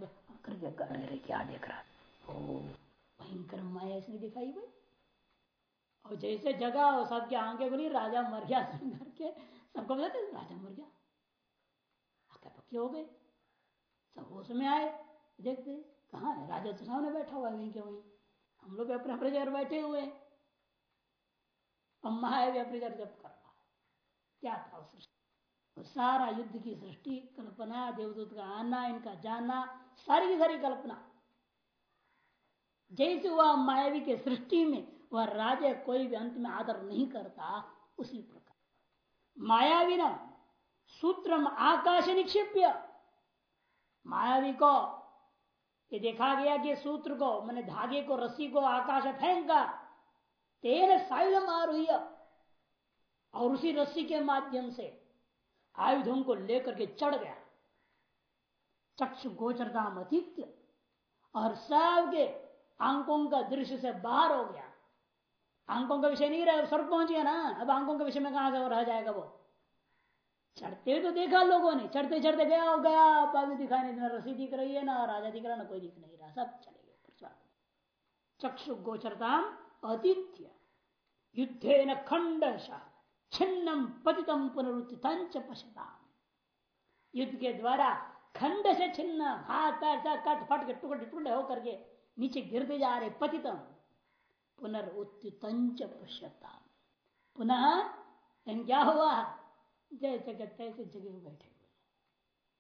करके कर रहे क्या देख रहा भयंकर माया इसने दिखाई भाई। और जैसे जगह सबके आँखें खुली, राजा मर गया करके सबको बताते राजा मर गया। आके पक्के हो गए। सब होश में आए, देखते, कहा है? राजा तो सामने बैठा हुआ है, वहीं के वहीं। हम लोग अपने अपने जगह बैठे हुए हैं। अम्मा है भी अपनी जगह जब कर क्या था सृष्टि तो सारा युद्ध की सृष्टि, कल्पना, देवदूत का आना, इनका जाना, सारी की सारी कल्पना। जैसे हुआ मायावी के सृष्टि में वह राजा कोई भी अंत में आदर नहीं करता, उसी प्रकार। मायावी न सूत्र आकाश निक्षिप्य। मायावी को, ये देखा गया कि सूत्र को, मैंने धागे को, रस्सी को, आकाश फेंका। तेन सायुधम आरुह्य। और उसी रस्सी के माध्यम से आयुधों को लेकर के चढ़ गया। चक्षु गोचरता अतिथ्य और सबके अंकों का दृश्य से बाहर हो गया। अंकों का विषय नहीं रहा, स्वर्ग पहुँच गया ना। अब अंकों के विषय में कहाँ से रह जाएगा वो? चढ़ते तो देखा लोगों ने, चढ़ते चढ़ते गया हो गया। पावी दिखाई नहीं ना रसी दिख रही है ना, राजा दिख रहा ना, कोई दिख नहीं रहा। सब चले गए चक्षु गोचरता अतिथ्य युद्धे न खंड छिन्नम पतितम पुनरुत्थित पश्यता युद्ध के द्वारा खंड से छिन्न, हाथ पैर से कट फट के टुकड़े टुकड़े होकर के नीचे गिरते जा रहे पतितम पुनरुत्थित पश्यता पुनः क्या हुआ? जैसे तैसे जगह बैठे हुए।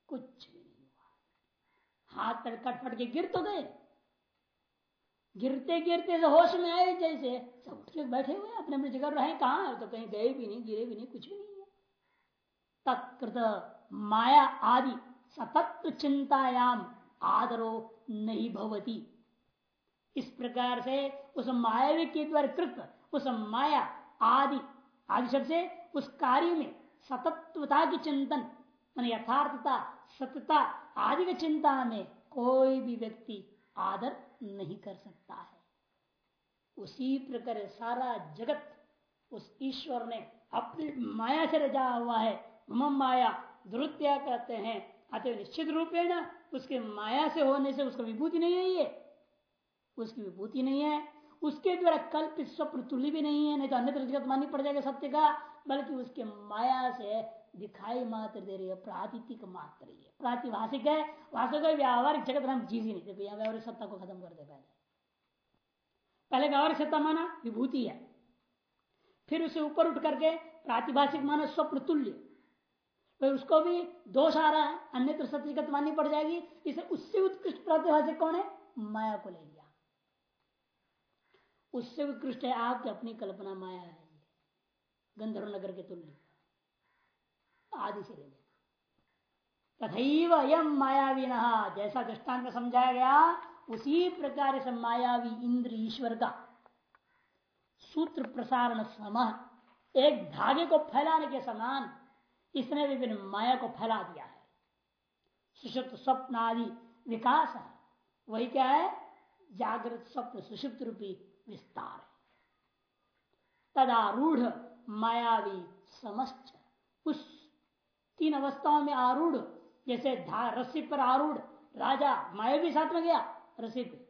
कुछ भी नहीं हुआ। हाथ पैर कट फट के गिर तो गए। गिरते गिरते तो होश में आए जैसे। सब उठ के बैठे हुए अपने अपने जगह रहे कहा तो कहीं गए भी नहीं, गिरे भी नहीं, कुछ भी नहीं है। तत्कृत माया आदि सतत्व चिंतायाम, आदरो नहीं भवती। इस प्रकार से उस मायावी के द्वारा कृत, उस माया आदि आदि शब्द से उस कार्य में सतत्वता की चिंतन मान यथार्थता, सत्यता आदि की चिंता में कोई भी व्यक्ति आदर नहीं कर सकता है। उसी प्रकार सारा जगत उस ईश्वर ने अपनी माया से रजा हुआ है। मम माया दुरुत्या कहते हैं। अतः निश्चित रूपेण उसके माया से होने से उसका विभूति नहीं है ये। उसकी विभूति नहीं है। उसके द्वारा कल्पित स्वप्न तुल्य भी नहीं है। नहीं तो अन्य जगत माननी पड़ जाएगा सत्य का, बल्कि उसके माया से दिखाई मात्र दे रही है प्रातिथिक मात्र ही है। प्रातिभाषिक है वास्तव का व्यावहारिक जगत हम चीज़ ही नहीं, देखो यहाँ व्यावहारिक सत्ता को खत्म कर दे पहले। पहले व्यावहारिक सत्ता माना विभूति है। फिर उसे ऊपर उठ करके प्रातिभाषिक माना स्वप्न तुल्य। तो उसको भी दोष आ रहा है, अन्यत्र सत्यगत माननी पड़ जाएगी, इसे उससे उत्कृष्ट प्रातिभाषिक कौन है? माया को ले लिया। उससे उत्कृष्ट है, आपकी अपनी कल्पना माया है। गंधर्व नगर के तुल्य। आदि से ले लेना तथैव यम मायावी जैसा दृष्टांत में समझाया गया, उसी प्रकार से मायावी इंद्र ईश्वर का सूत्र प्रसारण सम एक धागे को फैलाने के समान इसने विभिन्न माया को फैला दिया है। सुषुप्त स्वप्न आदि विकास है। वही क्या है? जागृत स्वप्न, सुषुप्त रूपी विस्तार है। तदारूढ़ मायावी समस्त उस तीन अवस्थाओं में आरूढ़, जैसे रस्सी पर आरूढ़। राजा माया भी साथ में गया, रस्सी पे।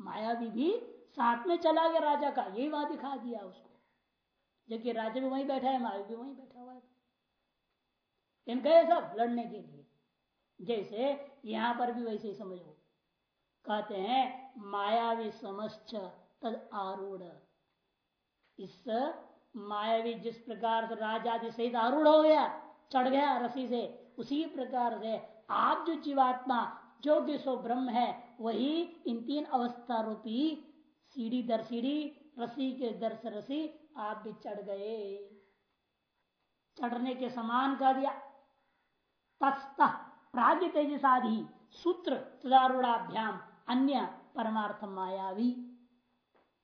मायावी भी साथ में चला गया राजा का। यही वहाँ दिखा दिया उसको। जबकि राजा भी वहीं बैठा है, माया भी वहीं बैठा हुआ है। इन गए सब लड़ने के लिए। जैसे यहाँ पर भी वैसे ही समझो। कहते हैं मायावी समस्त तद आरूढ़। इस मायावी जिस प्रकार से राजा सहित आरूढ़ हो गया चढ़ गया रसी से। उसी प्रकार से आप जो जीवात्मा, जो कि सो ब्रह्म है, वही इन तीन अवस्था रूपी सीढ़ी दर सीढ़ी रसी के दर से रसी आप भी चढ़ गए। चढ़ने के समान कर दिया। तस्त प्राग तेजसाधि सूत्र तदारूढ़ाभ्याम, अन्य परमार्थ मायावी।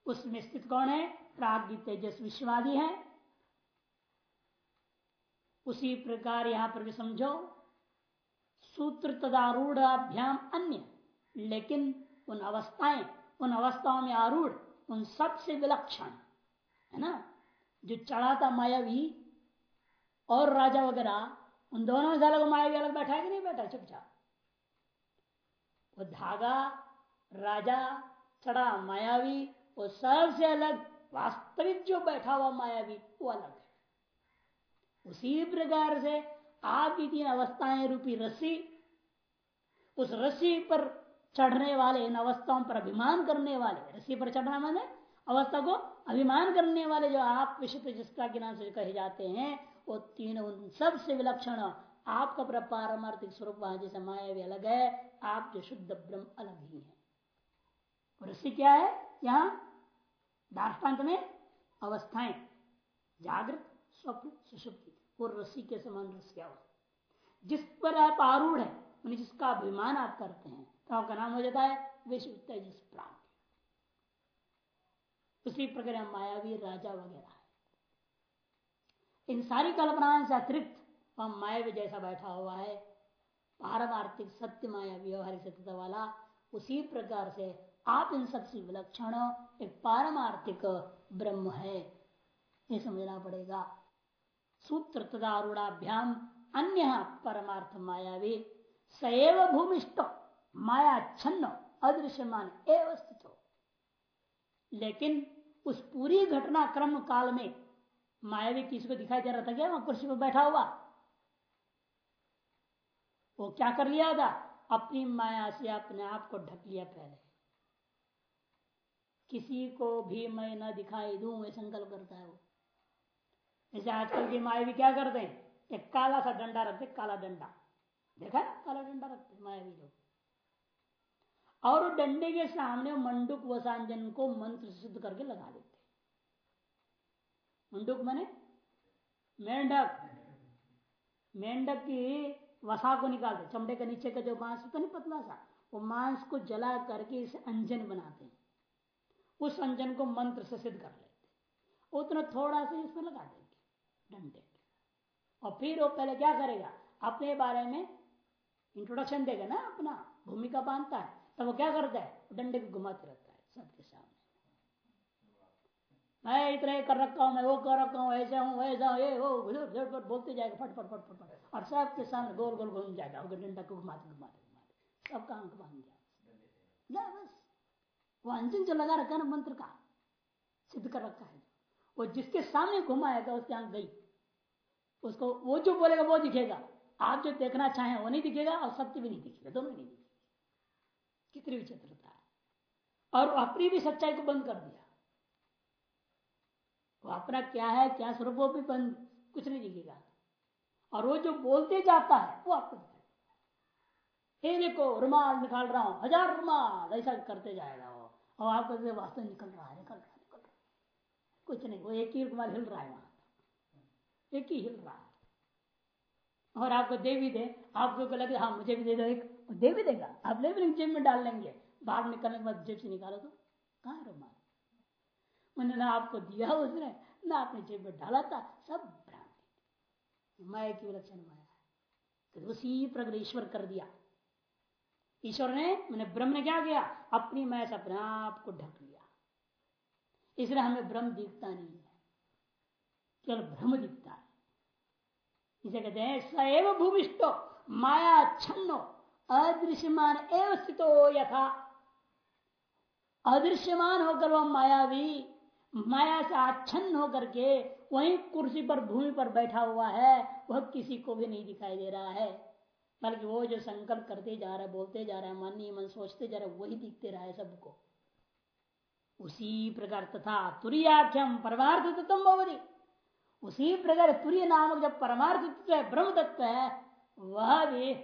उसमें स्थित कौन है? प्राग तेजस विश्वादी है। उसी प्रकार यहाँ पर भी समझो, सूत्र तदारूढ़ाभ्याम अन्य, लेकिन उन अवस्थाएँ, उन अवस्थाओं में आरूढ़, उन सबसे विलक्षण, है ना? जो चढ़ा था मायावी और राजा वगैरह, उन दोनों में अलग मायावी अलग बैठा है कि नहीं बैठा? चुपचाप। वो धागा, राजा, चढ़ा मायावी, वो सबसे अलग, वास्तविक जो बैठा हुआ मायावी, वो अलग उसी प्रकार से आपकी तीन अवस्थाएँ रूपी रस्सी, उस रस्सी पर चढ़ने वाले, इन अवस्थाओं पर अभिमान करने वाले, रस्सी पर चढ़ना मैंने, अवस्था को अभिमान करने वाले जो आप विशिष्ट जिसका के नाम से कहे जाते हैं, वो तीन उन सबसे विलक्षण, आपका पारमार्थिक स्वरूप वहाँ जैसे माया भी अलग है, आप जो शुद्ध ब्रह्म अलग ही है। रस्सी क्या है? यहाँ दार्टान्त में अवस्थाएँ, जागृत, स्वप्न सुषुप्ति वो रस्सी के समान रस्सिया जिस पर आप आरूढ़ है जिसका अभिमान आप करते हैं तो आपका नाम हो जाता है विश्व तेजस प्राप्त उसी प्रकार मायावी राजा वगैरह है। इन सारी कल्पनाओं से अतिरिक्त वह माया जैसा बैठा हुआ है। पारमार्थिक सत्य माया व्यवहारिक सत्यता वाला, उसी प्रकार से आप इन सबसे विलक्षण एक पारमार्थिक ब्रह्म है। ये समझना पड़ेगा। सूत्र तदारूढ़ाभ्याम अन्य परमार्थ मायावी। सएव भूमिष्ठ, माया छन्न, अदृश्यमान एवं स्थित। लेकिन उस पूरी घटना क्रम काल में मायावी किसी को दिखाई दे रहा था क्या वहाँ कुर्सी पर बैठा हुआ। वो क्या कर लिया था? अपनी माया से अपने आप को ढक लिया पहले। किसी को भी मैं न दिखाई दू, ये संकल्प करता है वो। जैसे आजकल की मायावी क्या करते हैं? एक काला सा डंडा रखते काला डंडा। देखा ना, काला डंडा रखते मायावी लोग। और डंडे के सामने मंडुक वसांजन को मंत्र सिद्ध करके लगा देते मंडुक मने मेंढक। मेंढक की वसा को निकालते चमड़े के नीचे का जो मांस होता नहीं पतला सा, वो मांस को जला करके इसे अंजन बनाते हैं। उस अंजन को मंत्र से सिद्ध कर लेते उतना थोड़ा सा इसमें लगा देंगे डंडे और फिर वो पहले क्या करेगा? अपने बारे में इंट्रोडक्शन देगा ना अपना। भूमिका बांधता है। तब वो क्या करता है? डंडे को घुमाते रहता है सबके सामने। मैं इतना कर रखा हूँ, मैं वो कर रखा हूँ, ऐसा हूँ, वैसा ये वो बोलते जाएगा, फट फट फट फट फट। और सबके सामने गोल गोल घूम जाएगा। अगर डंडा को घुमाते घुमाते घुमाते। सब काम बाँध जाए बस। वो अंजन जो लगा रखा ना मंत्र का, सिद्ध कर रखा है। वो जिसके सामने घुमाएगा उसके आँख गई। उसको वो जो बोलेगा वो दिखेगा। आप जो देखना चाहें वो नहीं दिखेगा और सत्य भी नहीं दिखेगा। दोनों नहीं दिखेगा। कितनी विचित्रता है। और अपनी भी सच्चाई को बंद कर दिया। वो अपना क्या है, क्या स्वरूप वो भी बंद, कुछ नहीं दिखेगा। और वो जो बोलते जाता है, वो आपको ये देखो, रुमाल निकाल रहा हूँ, हज़ार रुमाल, ऐसा करते जाएगा वो। और आपको वास्तव निकल रहा है, निकल रहा है, निकल रहा है। कुछ नहीं, वो एक ही रुमाल हिल रहा है वहाँ। एक ही हिल रहा है। और आपको दे भी दे, आपको लगे हाँ मुझे भी दे दो, एक दे भी देगा। आप ले भी जेब में डाल लेंगे। बाहर निकलने के बाद जेब से निकालो तो कहा रुमाल मैंने ना आपको दिया उसने, ना आपने जेब में डाला था, सब भ्रांति माया की विलक्षण माया तो उसी प्रकार ईश्वर कर दिया। ईश्वर ने मैंने ब्रह्म ने क्या किया? अपनी माया से अपने आप को ढक लिया। इसलिए हमें ब्रह्म दिखता नहीं है। केवल भ्रम दिखता है। इसे कहते हैं सएव भूमिष्ठो, माया छन्नो, अदृश्यमान एवं स्थित यथा। अदृश्यमान होकर वह मायावी माया से आच्छन्न होकर के वही कुर्सी पर, भूमि पर बैठा हुआ है, वह किसी को भी नहीं दिखाई दे रहा है। बल्कि वो जो संकल्प करते जा रहा है, बोलते जा रहा है मन मन सोचते जा रहा है, वही दिखते रहा है सबको। उसी प्रकार तथा तुरियाख्यम, परमार्थ तत्व उसी प्रकार तुरीय नामक जब परमार्थ तत्व है, ब्रह्म तत्व है, वह भी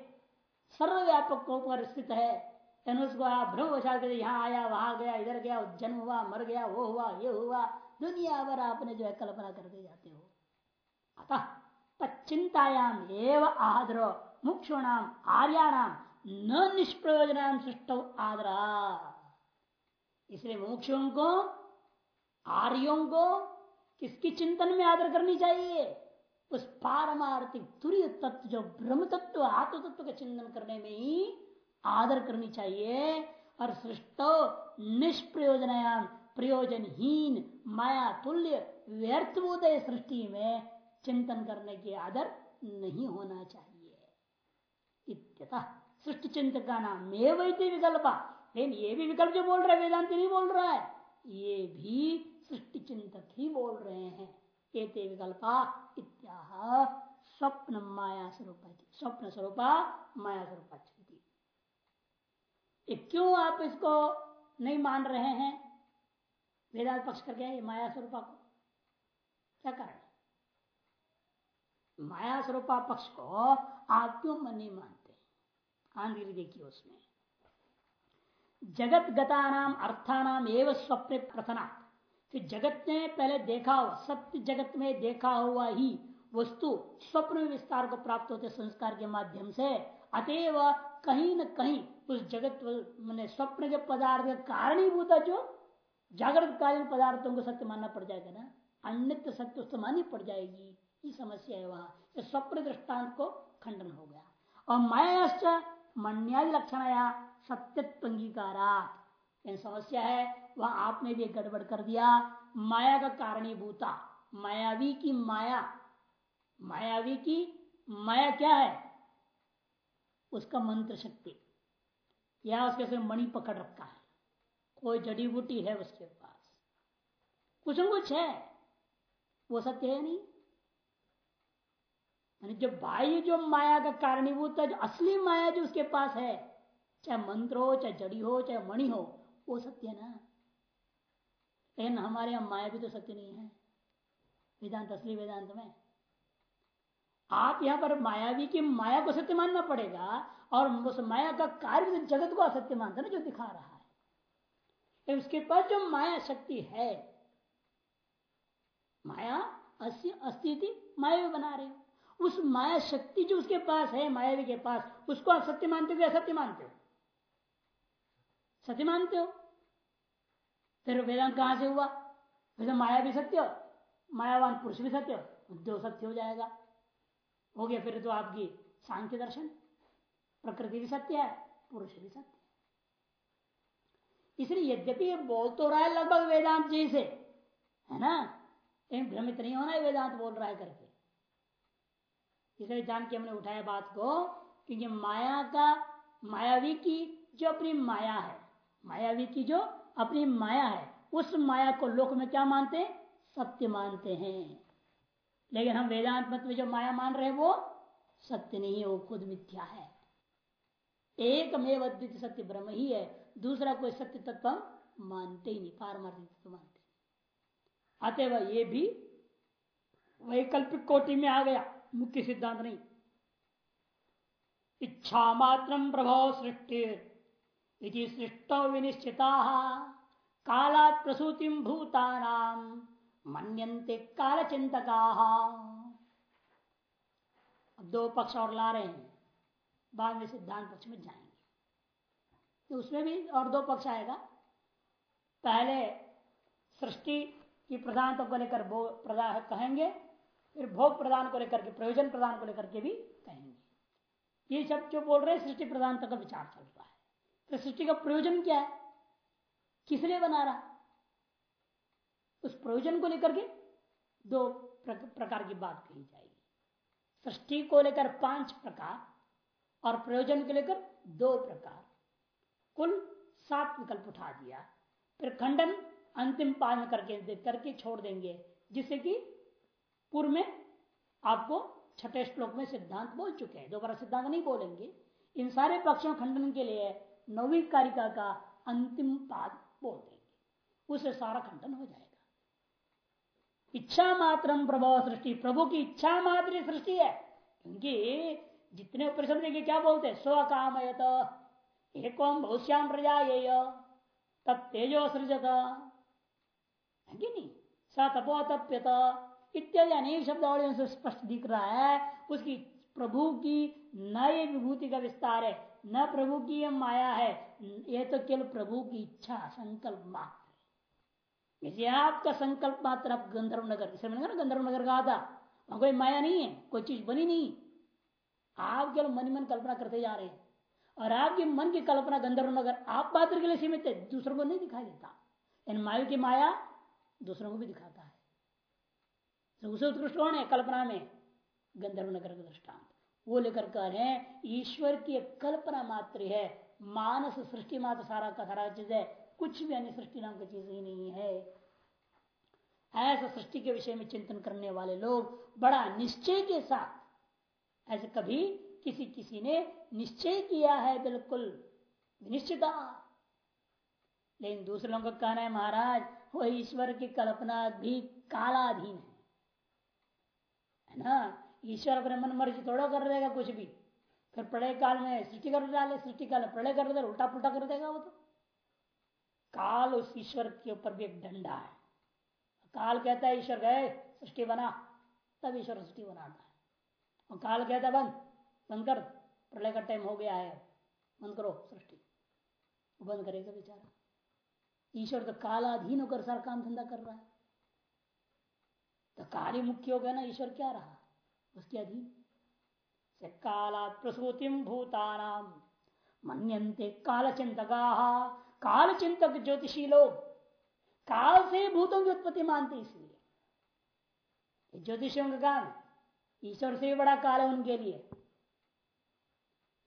सर्वव्यापक पर स्थित है। उसको आप भ्रमवशाल यहाँ आया, वहाँ गया, इधर गया, जन्म हुआ, मर गया, वो हुआ, ये हुआ, दुनिया भर आपने जो है कल्पना करते जाते हो। अतः तचिंतायाम एवं आदर मुक्षुणाम आर्याणाम न निष्प्रयोजन सृष्ट आदरा। इसलिए मुक्षुओं को, आर्यों को किसकी चिंतन में आदर करनी चाहिए? उस पारमार्थिक तुरीय तत्व, जो ब्रह्म तत्व, आत्म तत्व का चिंतन करने में ही आदर करनी चाहिए। और सृष्ट निष्प्रयोजनयान प्रयोजनहीन, माया, तुल्य व्यर्थभूत सृष्टि में चिंतन करने की आदर नहीं होना चाहिए। इत्यतः सृष्टि चिंतक का नाम विकल्प। लेकिन ये भी विकल्प जो बोल रहा है, वेदांति नहीं बोल रहा है। ये भी सृष्टि चिंतक ही बोल रहे हैं। एते विकल्पा इत्याह। स्वप्न माया स्वरूप स्वप्न स्वरूपा माया स्वरूप क्यों आप इसको नहीं मान रहे हैं? वेदांत पक्ष करके माया स्वरूपा को। क्या कारण माया स्वरूपा पक्ष को आप क्यों नहीं मानते। आंधी देखिए उसमें। जगत गता नाम अर्थानाम एवं स्वप्न प्रथना फिर जगत ने पहले देखा हुआ, सत्य जगत में देखा हुआ ही वस्तु स्वप्न विस्तार को प्राप्त होते संस्कार के माध्यम से, अतएव कहीं न कहीं उस जगत मैंने स्वप्न के पदार्थ का कारणीभूत जो जागृत कालीन पदार्थों को सत्य मानना पड़ जाएगा ना? अन्य सत्य तो माननी पड़ जाएगी। ये समस्या है वहाँ। स्वप्न दृष्टांत को खंडन हो गया। और माया मन्यादि लक्षण या सत्यत्व अंगीकारा समस्या है वह आपने भी गड़बड़ कर दिया। माया का कारणीभूता, मायावी की माया। मायावी की माया क्या है? उसका मंत्र शक्ति या उसके से मणि पकड़ रखा है। कोई जड़ी बूटी है उसके पास। कुछ न कुछ है। वो सत्य है नहीं? जो बाह्य जो माया का कारणीभूत है, जो असली माया जो उसके पास है, चाहे मंत्र हो, चाहे जड़ी हो, चाहे मणि हो, वो सत्य है ना? लेकिन हमारे यहाँ माया भी तो सत्य नहीं है। वेदांत, असली वेदांत में। आप यहाँ पर मायावी की माया को सत्य मानना पड़ेगा और उस माया का कार्य जगत को असत्य मानता ना, जो दिखा रहा है। उसके पास जो माया शक्ति है, माया अस्थिति माया भी बना रहे उस माया शक्ति जो उसके पास है मायावी के पास, उसको आप सत्य मानते हो या असत्य मानते हो? सत्य मानते हो? फिर वेदांत कहाँ से हुआ? वैसे माया भी सत्य मायावान पुरुष भी सत्य दो सत्य हो जाएगा। हो गया फिर तो आपकी सांख्य दर्शन। प्रकृति भी सत्य है, पुरुष भी सत्य इसलिए यद्यपि बोल तो रहा है लगभग वेदांत जैसे है ना? लेकिन भ्रमित नहीं होना है वेदांत बोल रहा है करके। इसलिए जान के हमने उठाया बात को, क्योंकि माया का, मायावी की जो अपनी माया है, मायावी की जो अपनी माया है, उस माया को लोक में क्या मानते हैं? सत्य मानते हैं। लेकिन हम वेदांत मत में जो माया मान रहे हैं, वो सत्य नहीं है, वो खुद मिथ्या है। एक में अद्वित सत्य ब्रह्म ही है, दूसरा कोई सत्य तत्व मानते ही नहीं, पारमार्थिक तत्व मानते अतएव ये भी वैकल्पिक कोटि में आ गया, मुख्य सिद्धांत नहीं। इच्छा मात्र प्रभाव सृष्टि सृष्ट विनिश्चिता। काला प्रसूति भूतानाम। मनते काल चिंतका दो पक्ष और ला रहे हैं। बाद में सिद्धांत पक्ष में जाएँगे। तो उसमें भी और दो पक्ष आएगा। पहले सृष्टि की प्रधानता को लेकर भोग प्रदान कहेंगे, फिर भोग प्रदान को लेकर के, प्रयोजन प्रदान को लेकर के भी कहेंगे। ये सब जो बोल रहे हैं, सृष्टि प्रधानता का विचार चल रहा है। तो सृष्टि का प्रयोजन क्या है? किस लिए बना रहा? उस प्रयोजन को लेकर के दो प्रकार की बात कही जाएगी। सृष्टि को लेकर पाँच प्रकार और प्रयोजन को लेकर दो प्रकार। कुल सात विकल्प उठा दिया। फिर खंडन अंतिम पालन करके देख, करके छोड़ देंगे, जिससे कि पूर्व में आपको छठे श्लोक में सिद्धांत बोल चुके हैं। दोबारा सिद्धांत नहीं बोलेंगे। इन सारे पक्षों खंडन के लिए नौवीं कारिका का अंतिम पाद बोल देंगे। उससे सारा खंडन हो जाएगा। इच्छा मात्र प्रभाव सृष्टि। प्रभु की इच्छा मात्र सृष्टि है। क्योंकि जितने उपनिषद देखिए क्या बोलते स्व काम एक बहुश्याम प्रजा ये तब तेजो सृजत। नहीं? स तपोतप्यत। इत्यादि अनेक शब्दावलियों से स्पष्ट दिख रहा है। उसकी प्रभु की नए विभूति का विस्तार है। न प्रभु की यह माया है यह तो केवल प्रभु की इच्छा, संकल्प मात्र इसे आपका संकल्प मात्र, आप गंधर्व नगर, इसे मैंने ना, गंधर्व नगर कहा था, वहाँ कोई माया नहीं है, कोई चीज़ बनी नहीं। आप केवल मन मन कल्पना करते जा रहे हैं। और आपके मन की कल्पना गंधर्व नगर, आप मात्र के लिए सीमित है, दूसरों को नहीं दिखाई देता। इन मायु की माया दूसरों को भी दिखाता है। तो उसे उत्कृष्ट कौन है? कल्पना में गंधर्व नगर का दृष्टांत। वो लेकर कह रहे हैं, ईश्वर की कल्पना मात्र है। मानस सृष्टि मात्र सारा का सारा चीज़ है, कुछ भी अन्य सृष्टि नाम की चीज़ ही नहीं है। ऐसा सृष्टि के विषय में चिंतन करने वाले लोग बड़ा निश्चय के साथ, ऐसे कभी किसी किसी ने निश्चय किया है बिल्कुल, निश्चिता। लेकिन दूसरे लोगों का कहना है, महाराज, वो ईश्वर की कल्पना भी कालाधीन है। है ना? ईश्वर अपने मन मर्ज़ी थोड़ा कर देगा कुछ भी। फिर प्रलय काल में सृष्टि कर डाले, सृष्टि काल में प्रलय कर दे उल्टा पुल्टा कर देगा वो तो। काल उस ईश्वर के ऊपर भी एक डंडा है। काल कहता है, ईश्वर, गए, सृष्टि बना। तब ईश्वर सृष्टि बनाता है। और काल कहता है, बंद बंद कर, प्रलय का टाइम हो गया है, बंद करो सृष्टि। बंद करेगा बेचारा। ईश्वर तो कालाधीन होकर सारा काम धंधा कर रहा है। तो कार्य मुख्य हो गया ना, ईश्वर क्या रहा? उसके अधीन से काला प्रसूतिम भूतानाम चिंतका काल चिंतक ज्योतिषी लोग, काल से भूतों की उत्पत्ति मानते इसलिए। ज्योतिषियों का काम ईश्वर से भी बड़ा काल है उनके लिए।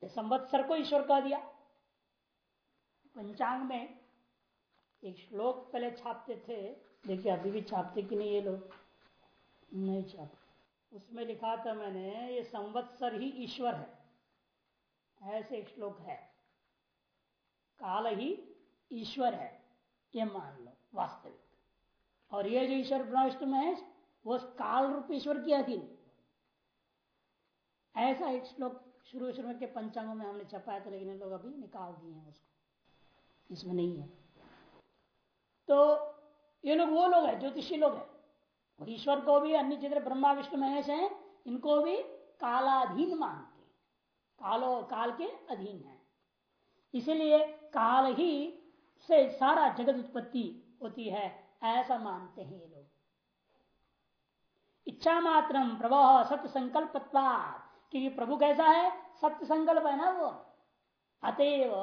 संवत्सर को ईश्वर कह दिया। पंचांग में एक श्लोक पहले छापते थे। देखिए अभी भी छापते कि नहीं ये लोग? नहीं छाप उसमें लिखा था मैंने, ये संवत्सर ही ईश्वर है। ऐसे एक श्लोक है। काल ही ईश्वर है, ये मान लो, वास्तविक। और ये जो ईश्वर प्रविष्ट में है, वो काल रूप ईश्वर की अधीन। ऐसा एक श्लोक शुरू शुरू के पंचांगों में हमने छपाया था, लेकिन लोग अभी निकाल दिए हैं उसको। इसमें नहीं है। तो ये लोग वो लोग हैं, ज्योतिषी लोग हैं। ईश्वर को भी, अन्य चित्र ब्रह्मा, विष्णु, महेश हैं, इनको भी कालाधीन मानते कालो, काल के अधीन है। इसीलिए काल ही से सारा जगत उत्पत्ति होती है, ऐसा मानते हैं ये लोग। इच्छा मात्र प्रभा सत्य संकल्प क्योंकि प्रभु कैसा है? सत्य संकल्प है ना वो? अतएव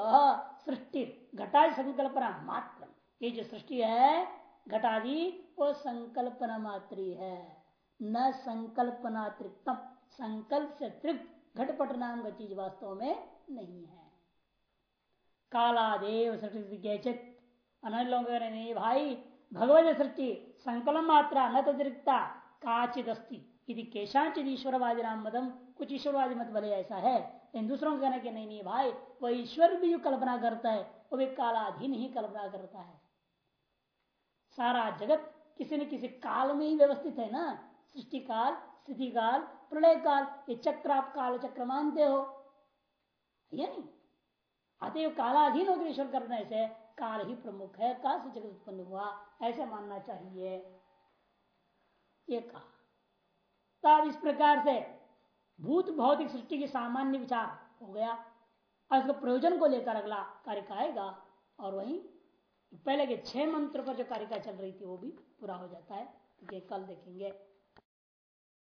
सृष्टि घटा संकल्पना मात्र ये जो सृष्टि है घटादि वो संकल्पना मात्र है। न संकल्पना तृप्तम संकल्प से तृप्त घटपट नाम का चीज़ वास्तव में नहीं है। कालादेव सृष्टि अन्य नहीं भाई, भगवत सृष्टि संकल्प मात्रा, न तृप्ता काचित यदि केशाचित ईश्वरवादी नाम मदम, कुछ ईश्वरवादी मत भले ऐसा है। लेकिन दूसरों को कहना कि नहीं नहीं भाई वह ईश्वर भी जो कल्पना करता है, वो भी कालाधीन ही कल्पना करता है। सारा जगत किसी न किसी काल में ही व्यवस्थित है ना? सृष्टि काल स्थिति काल प्रलय काल ये चक्र आप काल चक्र मानते हो। या नहीं? अतएव कालाधीन होकर ईश्वर करने से काल ही प्रमुख है, काल से जगत उत्पन्न हुआ, ऐसे मानना चाहिए। ये कहा। तब इस प्रकार से भूत भौतिक सृष्टि की सामान्य विचार हो गया। और इसको प्रयोजन को लेकर अगला कार्य आएगा और वही पहले के छह मंत्र पर जो कारिका चल रही थी, वो भी पूरा हो जाता है। ये कल देखेंगे।